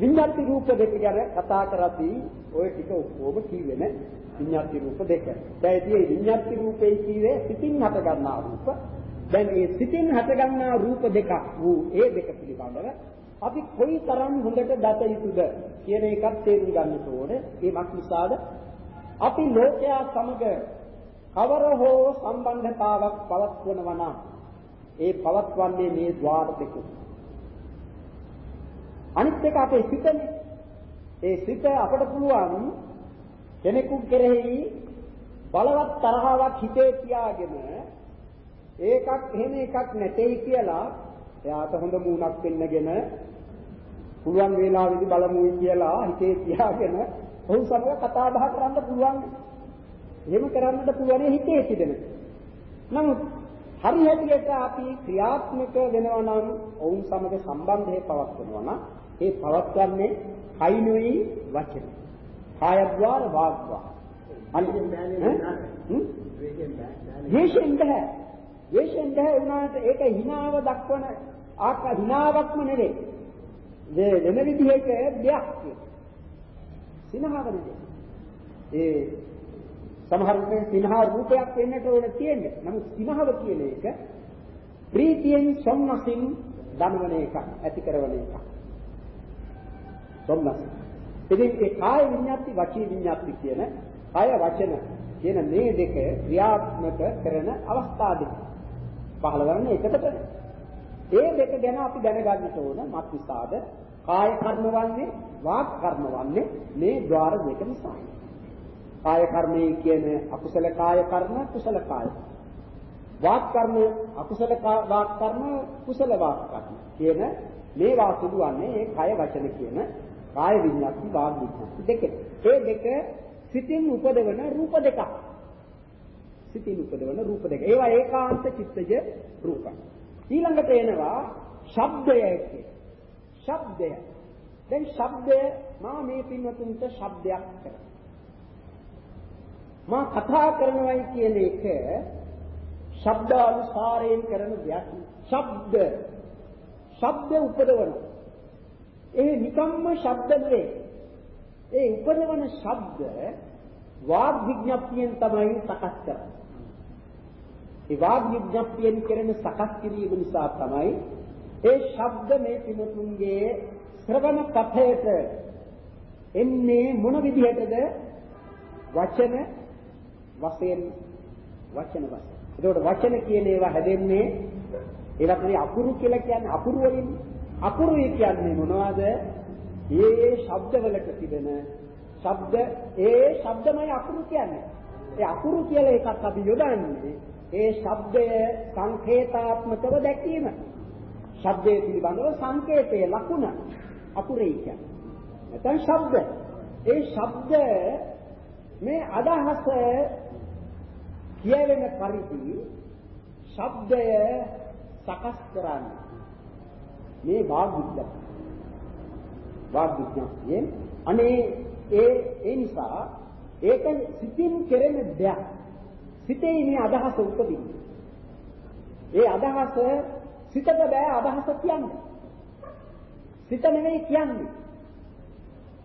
විඤ්ඤාති රූප දෙක ගැන කතා කරද්දී ඔය ටික ඔක්කොම කියවේ නේ විඤ්ඤාති රූප දෙක. දැන් ඉතින් විඤ්ඤාති රූපේ කියවේ සිතින් හට ගන්නා රූප. දැන් මේ සිතින් හට ගන්නා රූප දෙකක් වූ ඒ දෙක පිළිබඳව අපි කොයි තරම් හොඳට දත යුතුද කියන එකත් තේරුම් ගන්න ඕනේ. ඒක් නිසාද අපි ලෝකයා සමග කවර හෝ සම්බන්ධතාවක් පවත්වනවා නම් ඒ පවත්වන්නේ මේ ద్వාර දෙකේ අනිත් එක අපේ සිතනේ. ඒ සිත අපට පුළුවන් කෙනෙකු කෙරෙහි බලවත් තරහාවක් හිතේ තියාගෙන ඒකක් එහෙම එකක් නැtei කියලා එයාට හොඳ මූණක් දෙන්නගෙන පුළුවන් වේලාවෙදි බලමුයි කියලා හිතේ තියාගෙන ඔහු සමග කතා බහ කරන්න පුළුවන්. එහෙම කරන්නට පුළුවන් හිතේ තිබෙන. නමුත් හරි හැටියට අපි ක්‍රියාත්මක වෙනවා නම් ඔවුන් සමග සම්බන්ධය පවත්වනවා නම් ඒ පවත්වන්නේ කයිනුයි වචන. කායද්්වාර වාග්වා. අනිත්? වේගෙන් බෑ. ද්වේෂයෙන් බෑ. වුණාට ඒක හිනාව දක්වන ආක හිනාවක්ම නෙවෙයි. මේ වෙන විදිහක දෙයක්. සිනහව නෙවෙයි. ඒ සමහර විට සිනහ රූපයක් වෙන්නට ඕන තියෙන්නේ. නමුත් සිනහව කියන එක ප්‍රීතියෙන් සම්මසින් දනවන එක, ඇති කරන එක. සම්මස. ඉතින් ඒ කාය විඤ්ඤාති වචී විඤ්ඤාති කියන කාය වචන කියන මේ දෙක ක්‍රියාත්මක කරන අවස්ථා දෙක. පහළ ගන්න එකකට. ඒ දෙක ගැන අපි දැනගන්නට ඕන මත්විසාද කාය කර්ම වන්නේ වාක් කර්ම වන්නේ මේ ద్వාර දෙක නිසා. කාය කර්මයේ කියන අකුසල කාය කර්ම කුසල කාය. වාක් කර්ම අකුසල වාක් කර්ම කුසල වාක් කර්ම කියන මේවා සිදුවන්නේ ඒ කය වචන කියන කාය විඤ්ඤාති වාග් විඤ්ඤාති දෙක. ඒ දෙක සිතින් උපදවන රූප දෙකක්. සිතින් උපදවන රූප දෙක. ඒවා ඒකාන්ත චිත්තජ රූප. ඊළඟට එනවා ශබ්දය කියන්නේ. ශබ්දය. දැන් ශබ්දය මා මේ පින්වතුන්ට ශබ්දයක් කරා. මා කතා කරනවයි කියන එක ශබ්දානුසාරයෙන් කරන දෙයක්. ශබ්ද ශබ්ද උපදවන. ඒ නිකම්ම ශබ්ද නෙවේ. ඒ උපදවන ශබ්ද වාග් විඥාප්තියෙන් තමයි සකස් කරන්නේ. ඒ වාග් විඥාප්තියෙන් කරන සකස් කිරීම නිසා තමයි ඒ ශබ්ද මේ පිනතුන්ගේ ශ්‍රවණ පථයට එන්නේ මොන විදිහටද වචන වශයෙන් වචන වශයෙන්. ඒකට වචන කියන ඒවා හැදෙන්නේ ඒවට මේ අකුරු කියලා කියන්නේ අකුරු වලින් අකුරු කියන්නේ මොනවද? ඒ ශබ්දවලට තිබෙන ශබ්ද ඒ ශබ්දමයි අකුරු කියන්නේ. ඒ අකුරු කියලා එකක් අපි යොදන්නේ ඒ ශබ්දය සංකේතාත්මකව දැකීම. ශබ්දයේ පිළිබඳව සංකේතයේ ලකුණ අකුරේ කියන්නේ. නැත්නම් ශබ්ද. ඒ ශබ්ද මේ අදහස කියවෙන පරිදි ශබ්දය සකස් කරන්නේ මේ වාග් විද්‍යාව. වාග් විද්‍යාවෙන් අනේ ඒ ඒ නිසා ඒක සිතින් කෙරෙන දෙයක්. සිතේ මේ අදහස උපදින්නේ. ඒ අදහස සිතට බෑ අදහස කියන්නේ. සිත නෙවෙයි කියන්නේ.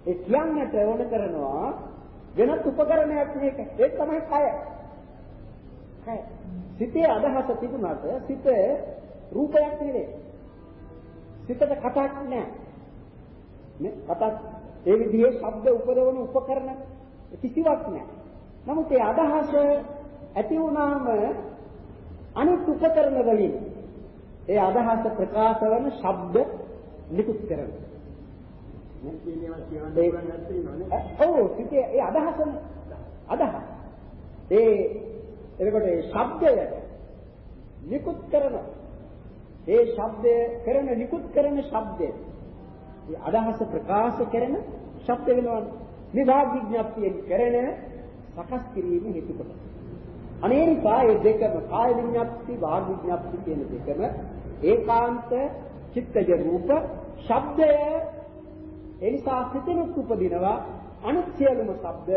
ඒ කියන්නට ඕන කරනවා වෙනත් උපකරණයක් මේක. ඒක තමයි කය. කය. සිතේ අදහස තිබුණාට සිත රූපයක් නෙවෙයි. සිතට කටක් නෑ. නේ? කටක් ඒ විදිහේ ශබ්ද උපදවන උපකරණ කිසිවක් නෑ. නමුත් ඒ අදහස ඇති වුණාම අනිත් උපකරණ වලින් ඒ අදහස ප්‍රකාශ වන ශබ්ද නිකුත් කරනවා. මම පුළුවන් නැත්නම් ඔව් සිතේ ඒ අදහසනේ. අදහස. ඒ එතකොට ඒ ශබ්දය නිකුත් කරන ඒ ශබ්දය කරන නිකුත් කරන ශබ්දය. ඒ අදහස ප්‍රකාශ කරන ශබ්ද වෙනවා. විභාග විඥාප්තියෙන් කරන සකස් කිරීම හේතු කොට. අනේ නිසා මේ දෙකම කාය විඤ්ඤාප්ති වාග් විඤ්ඤාප්ති කියන දෙකම ඒකාන්ත චිත්තජ රූප ශබ්දය. එනිසා සිතෙනුත් උපදිනවා අනිත් සියලුම ශබ්ද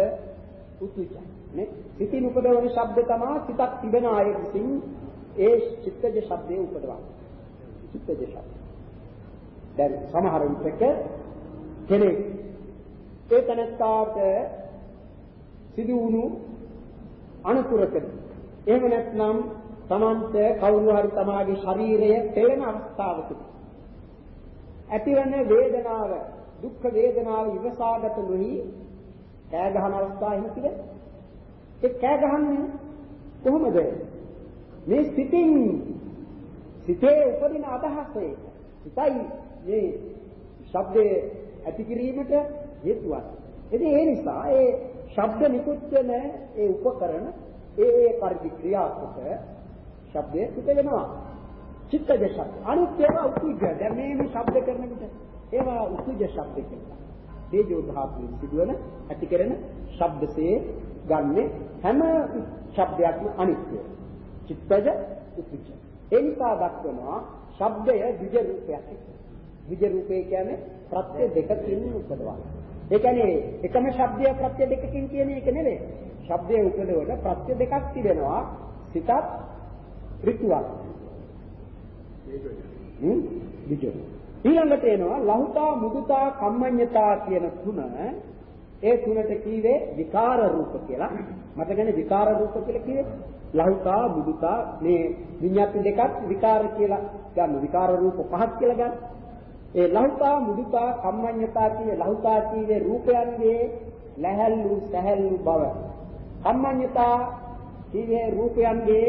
උතුජයි නේ? සිතින් උපදවන ශබ්ද තමයි සිතක් තිබෙන අය විසින් ඒ චිත්තජ ශබ්දේ උපදවන්නේ චිත්තජ ශබ්ද දැන් සමහර විටක කෙනෙක් ඒ තනත්තාට සිදු වුණු අනුතරකදී එහෙම නැත්නම් තමන්ට කවුරු හරි තමාගේ ශරීරය පෙළෙන අවස්ථාවකදී? ඇතිවන වේදනාව දුක්ඛ වේදනාව ඉවසාගත නොහි කෑ ගහන අවස්ථාව එහෙම තිබෙන ඒ කෑ ගහන්නේ කොහොමද? මේ සිතින් සිතේ උපදින අදහසේ සිතයි මේ ශබ්දයේ ඇති කිරීමට හේතුවක්. ඉතින් ඒ නිසා ඒ ශබ්ද නිකුත් වෙන ඒ උපකරණ ඒ ඒ පරිදි ක්‍රියාත්මක ශබ්දයේ සිට වෙනවා. චිත්තජ ශබ්ද. අනිත් ඒවා උත්ජ. දැන් මේ මේ ශබ්ද කරන විට ඒවා උත්ජ ශබ්ද කියලා. තේජෝ ධාතුවේ සිදුවන ඇති කරන ශබ්දසේ ගන්නෙ හැම ශබ්දයක්ම අනිත්‍යයි. චිත්තජ උත්ජ. ඒ නිසා දක්වනවා ශබ්දය ද්විජ රූපයක්. ද්විජ රූපය කියන්නේ ප්‍රත්‍ය දෙකකින් උපදවන. ඒ කියන්නේ එකම ශබ්දය ප්‍රත්‍ය දෙකකින් කියන එක නෙවෙයි. ශබ්දයේ උපදවන ප්‍රත්‍ය දෙකක් තිබෙනවා. සිතත් ඍතුවක්. හ්ම් ද්විජ. ඊළඟට එනවා ලහුතා මුදුතා කම්මඤ්ඤතා කියන තුන ඒ තුනට කීවේ විකාර රූප කියලා. මතකනේ විකාර රූප කියලා කිව්වේ ලහුතා මුදුතා මේ විඤ්ඤාති දෙකක් විකාර කියලා ගන්න. විකාර රූප පහක් කියලා ගන්න. ඒ ලහුතා මුදුතා කම්මඤ්ඤතා කියේ ලහුතා කියේ රූපයන්ගේ ලැහැල්ලු සැහැල්ලු බව. කම්මඤ්ඤතා කියේ රූපයන්ගේ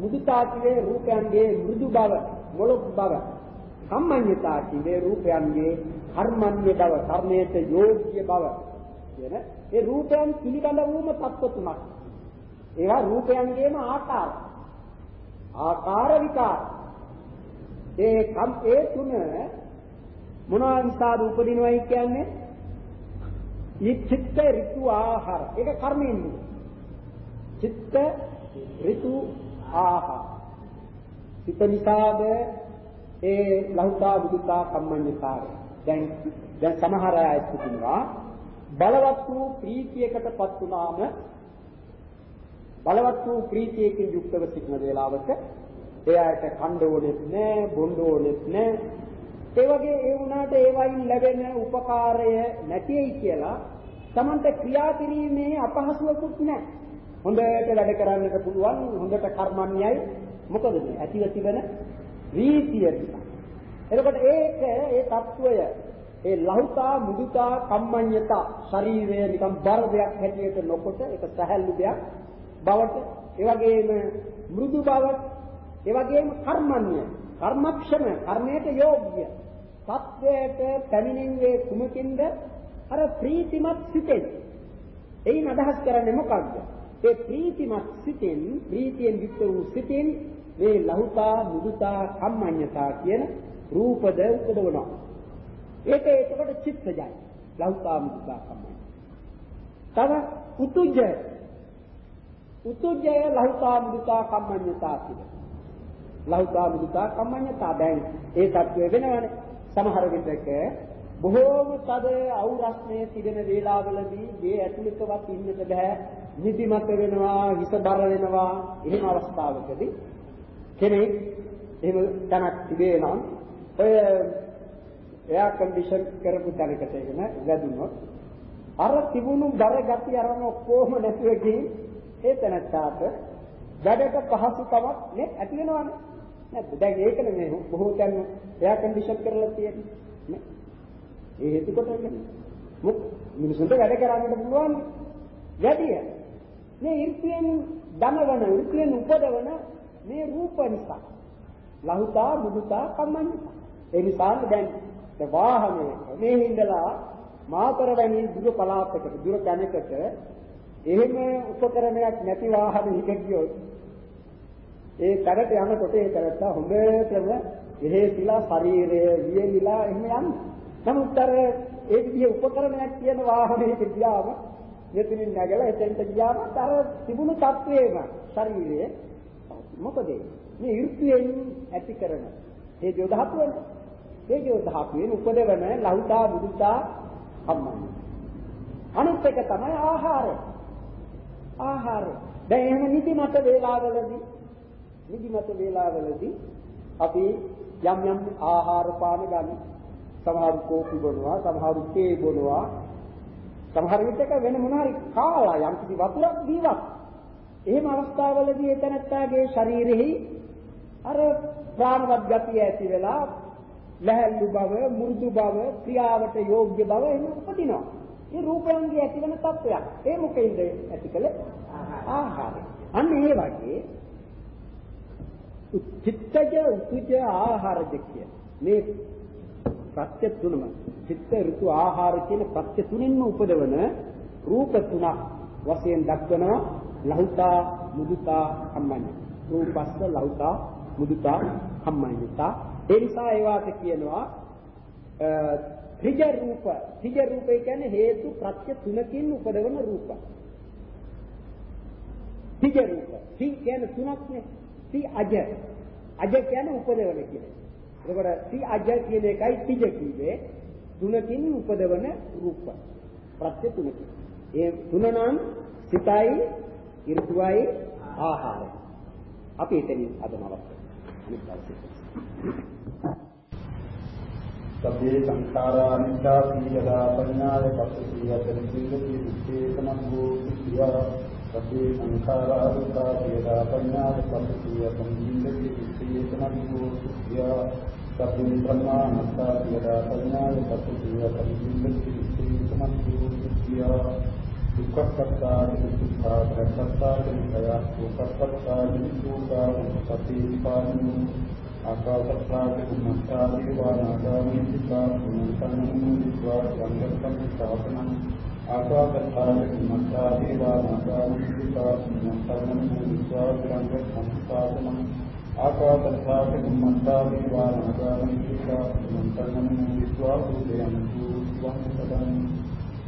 මුදුතා කියේ රූපයන්ගේ මෘදු බව, මොළොක් බව. කම්මඤ්ඤතා කියේ රූපයන්ගේ කර්මන්‍ය බව, කර්මයට යෝග්‍ය බව. කියන ඒ රූපයන් පිළිබඳ වූම තත්ත්ව තුනක්. ඒවා රූපයන්ගේම ආකාර. ආකාර විකාර. ඒ කම් ඒ තුන මොනවා නිසාද උපදිනවයි කියන්නේ? චිත්ත ඍතු ආහාර. ඒක කර්මයෙන් චිත්ත ඍතු ආහාර. චිත්ත නිසාද ඒ ලහුතා බුදුතා කම්මඤ්ඤකාරය. දැන් දැන් සමහර අය සිටිනවා බලවත් වූ ප්‍රීතියකටපත් වුණාම බලවත් වූ ප්‍රීතියකින් යුක්තව සිටින වේලාවක එයාට කණ්ඩ ඕනෙත් නෑ බොණ්ඩ ඕනෙත් නෑ. ඒ වගේ ඒ වුණාට ඒවයින් ලැබෙන උපකාරය නැතියි කියලා Tamanta ක්‍රියා කිරීමේ අපහසුවකුත් නෑ. හොඳට වැඩ කරන්නට පුළුවන් හොඳට කර්මන්නේයි. මොකද මේ ඇතිව තිබෙන රීතිය නිසා. එතකොට ඒක ඒ తত্ত্বය ඒ ලහුතා මුදුතා කම්මඤ්ඤතා ශරීරය නිකම් බර දෙයක් හැටියට නොකොට ඒක සැහැල්ලු දෙයක්. බවට ඒ වගේම මෘදු බවට ඒ වගේම කර්මන්‍ය. කර්මක්ෂම කර්මයට යෝග්‍ය. සත්වයට පැමිණෙන්නේ කුමකින්ද? අර ප්‍රීතිමත් සිතෙන්. එයින් අදහස් කරන්නේ මොකක්ද? ඒ ප්‍රීතිමත් සිතෙන් ප්‍රීතියෙන් යුක්ත වූ සිතෙන් මේ ලහුතා මුදුතා කම්මඤ්ඤතා කියන රූපද උපදවනවා. ඒක එතකොට චිත්තජයි. ලහුතා මුදුතා කම්මඤ්ඤ තව උතුජය උතුජය ලහුතා මුදුතා කම්මඤ්ඤතා කියන ලෞතා මුදිතා කම්මඤ්ඤතා. දැන් ඒ தત્ත්වය වෙනවනේ. සමහර විටක බොහෝම තද අවුරස්නේ තිබෙන වේලාවලදී මේ ඇතුළතවත් ඉන්නට බෑ. නිදිමත වෙනවා හිස බර වෙනවා. එහෙම අවස්ථාවකදී කෙනෙක් එහෙම තනක් තිබේ නම් ඔය එයා කන්ඩිෂන් කරපු තැනකට එගෙන වැදුනොත් අර තිබුණු බර ගතිය අරම ඔක්කොම නැතුව ගිහින් ඒ තැනට වැඩට පහසුකමක් නේ ඇති වෙනවනේ නැද්ද? දැන් ඒකනේ මේ බොහෝ තැන් එයා කන්ඩිෂන් කරලා තියෙන්නේ. නේ? ඒ හේතු කොටගෙන මුක් මිනිසුන්ට වැඩ කරන්නට පුළුවන් වැඩිය. මේ ඉර්තියෙන් දනවන ඉර්තියෙන් උපදවන මේ රූප නිසා. ලහුතා මුදුතා කම්මඤ්ඤතා. ඒ නිසා දැන් වාහනේ මේ හිඳලා මාතර වැනි දුර පළාතකට දුර තැනකට එහෙම උපකරණයක් නැති වාහන හිට ගියොත් ඒ කරට යනකොට ඒ කරට හොඳටම එහෙසිලා ශරීරය වියලිලා එහෙම යන්නේ. නමුත් අර ඒ විදිහේ උපකරණයක් කියන වාහනයක ගියාම මෙතනින් නැගලා එතෙන්ට ගියාම අර තිබුණු තත්වේම ශරීරයේ මොකද? මේ ඍතුයෙන් ඇති කරන තේජෝ ධාතුවන. තේජෝ ධාතුවෙන් උපදවන ලහුතා බුදුතා කම්මයි අනිත් එක තමයි ආහාරය. ආහාරය දැන් එහෙම නිදිමත වේලාවලදී නිදිමත වේලාවලදී අපි යම් යම් ආහාර පාන ගන්න. සමහරු කෝපි බොනවා සමහරු තේ බොනවා. සමහර විටක වෙන මොනාරි කාලා යම් කිසි වතුරක් දීවක් එහෙම අවස්ථාවලදී එතනත්තාගේ ශරීරෙහි අර ප්‍රාණවත් ගතිය ඇති වෙලා ලැහැල්ලු බව මුරුදු බව ක්‍රියාවට යෝග්‍ය බව එහෙම උපදිනවා. මේ රූපයන්ගේ ඇතිවන තත්වයක්. ඒ මොකෙන්ද ඇතිකල ආහාරය. අන්න ඒ වගේ චිත්තජ උතුජ ආහාරජ කිය මේ ප්‍රත්‍ය තුනම චිත්ත ඍතු ආහාර කියන ප්‍රත්‍ය තුනින්ම උපදවන රූප තුනක් වශයෙන් දක්වනවා ලහුතා මුදුතා කම්මඤ්ඤ. රූපස්ස ලහුතා මුදුතා කම්මඤ්ඤතා. ඒ නිසා ඒවාට කියනවා ත්‍රිජ රූප. ත්‍රිජ රූපය කියන්නේ හේතු ප්‍රත්‍ය තුනකින් උපදවන රූප. ත්‍රිජ රූප. ත්‍රි කියන්නේ තුනක් නේ. ත්‍රි අජ. අජ කියන්නේ උපදවන කියන්නේ එතකොට ත්‍රි අජ කියන එකයි ත්‍රිජ කිව්වේ. තුනකින් උපදවන රූප. ප්‍රත්‍ය තුනකින්. ඒ තුන නම් සිතයි ඍතුවයි ආහාරය. අපි එතනින් අදම අවස්ථාව අනිත් දවසේ. සබ්බේ සංඛාරා අනිච්චා සීලදා පඤ්ඤාය පස්සීයතන සීලති විච්ඡේතනං භූතියා සබ්බේ සංඛාරා දුක්ඛා සීලදා පඤ්ඤාය පස්සීයතන සීලති විච්ඡේතනං භූතියා සබ්බේ ප්‍රමාණස්සා සීලදා පඤ්ඤාය පස්සීයතන සීලති විච්ඡේතනං භූතියා දුක්ඛප්පත්තා දුක්ඛා ප්‍රසත්තා දුක්ඛය දුක්ඛප්පත්තා දුක්ඛා සතිපාණු ආකාශත්‍රාගේ කුමත්තාදී වානාගාමී සිතා කුමන්තනු විස්වා සංගතම් ස්ථාපනං ආකාශත්‍රාගේ කුමත්තාදී වානාගාමී සිතා කුමන්තනු විස්වා සංගතම් ස්ථාපනං ආකාශත්‍රාගේ කුමත්තාදී වානාගාමී සිතා කුමන්තනු විස්වා බුදයන්තු ස්වං සදං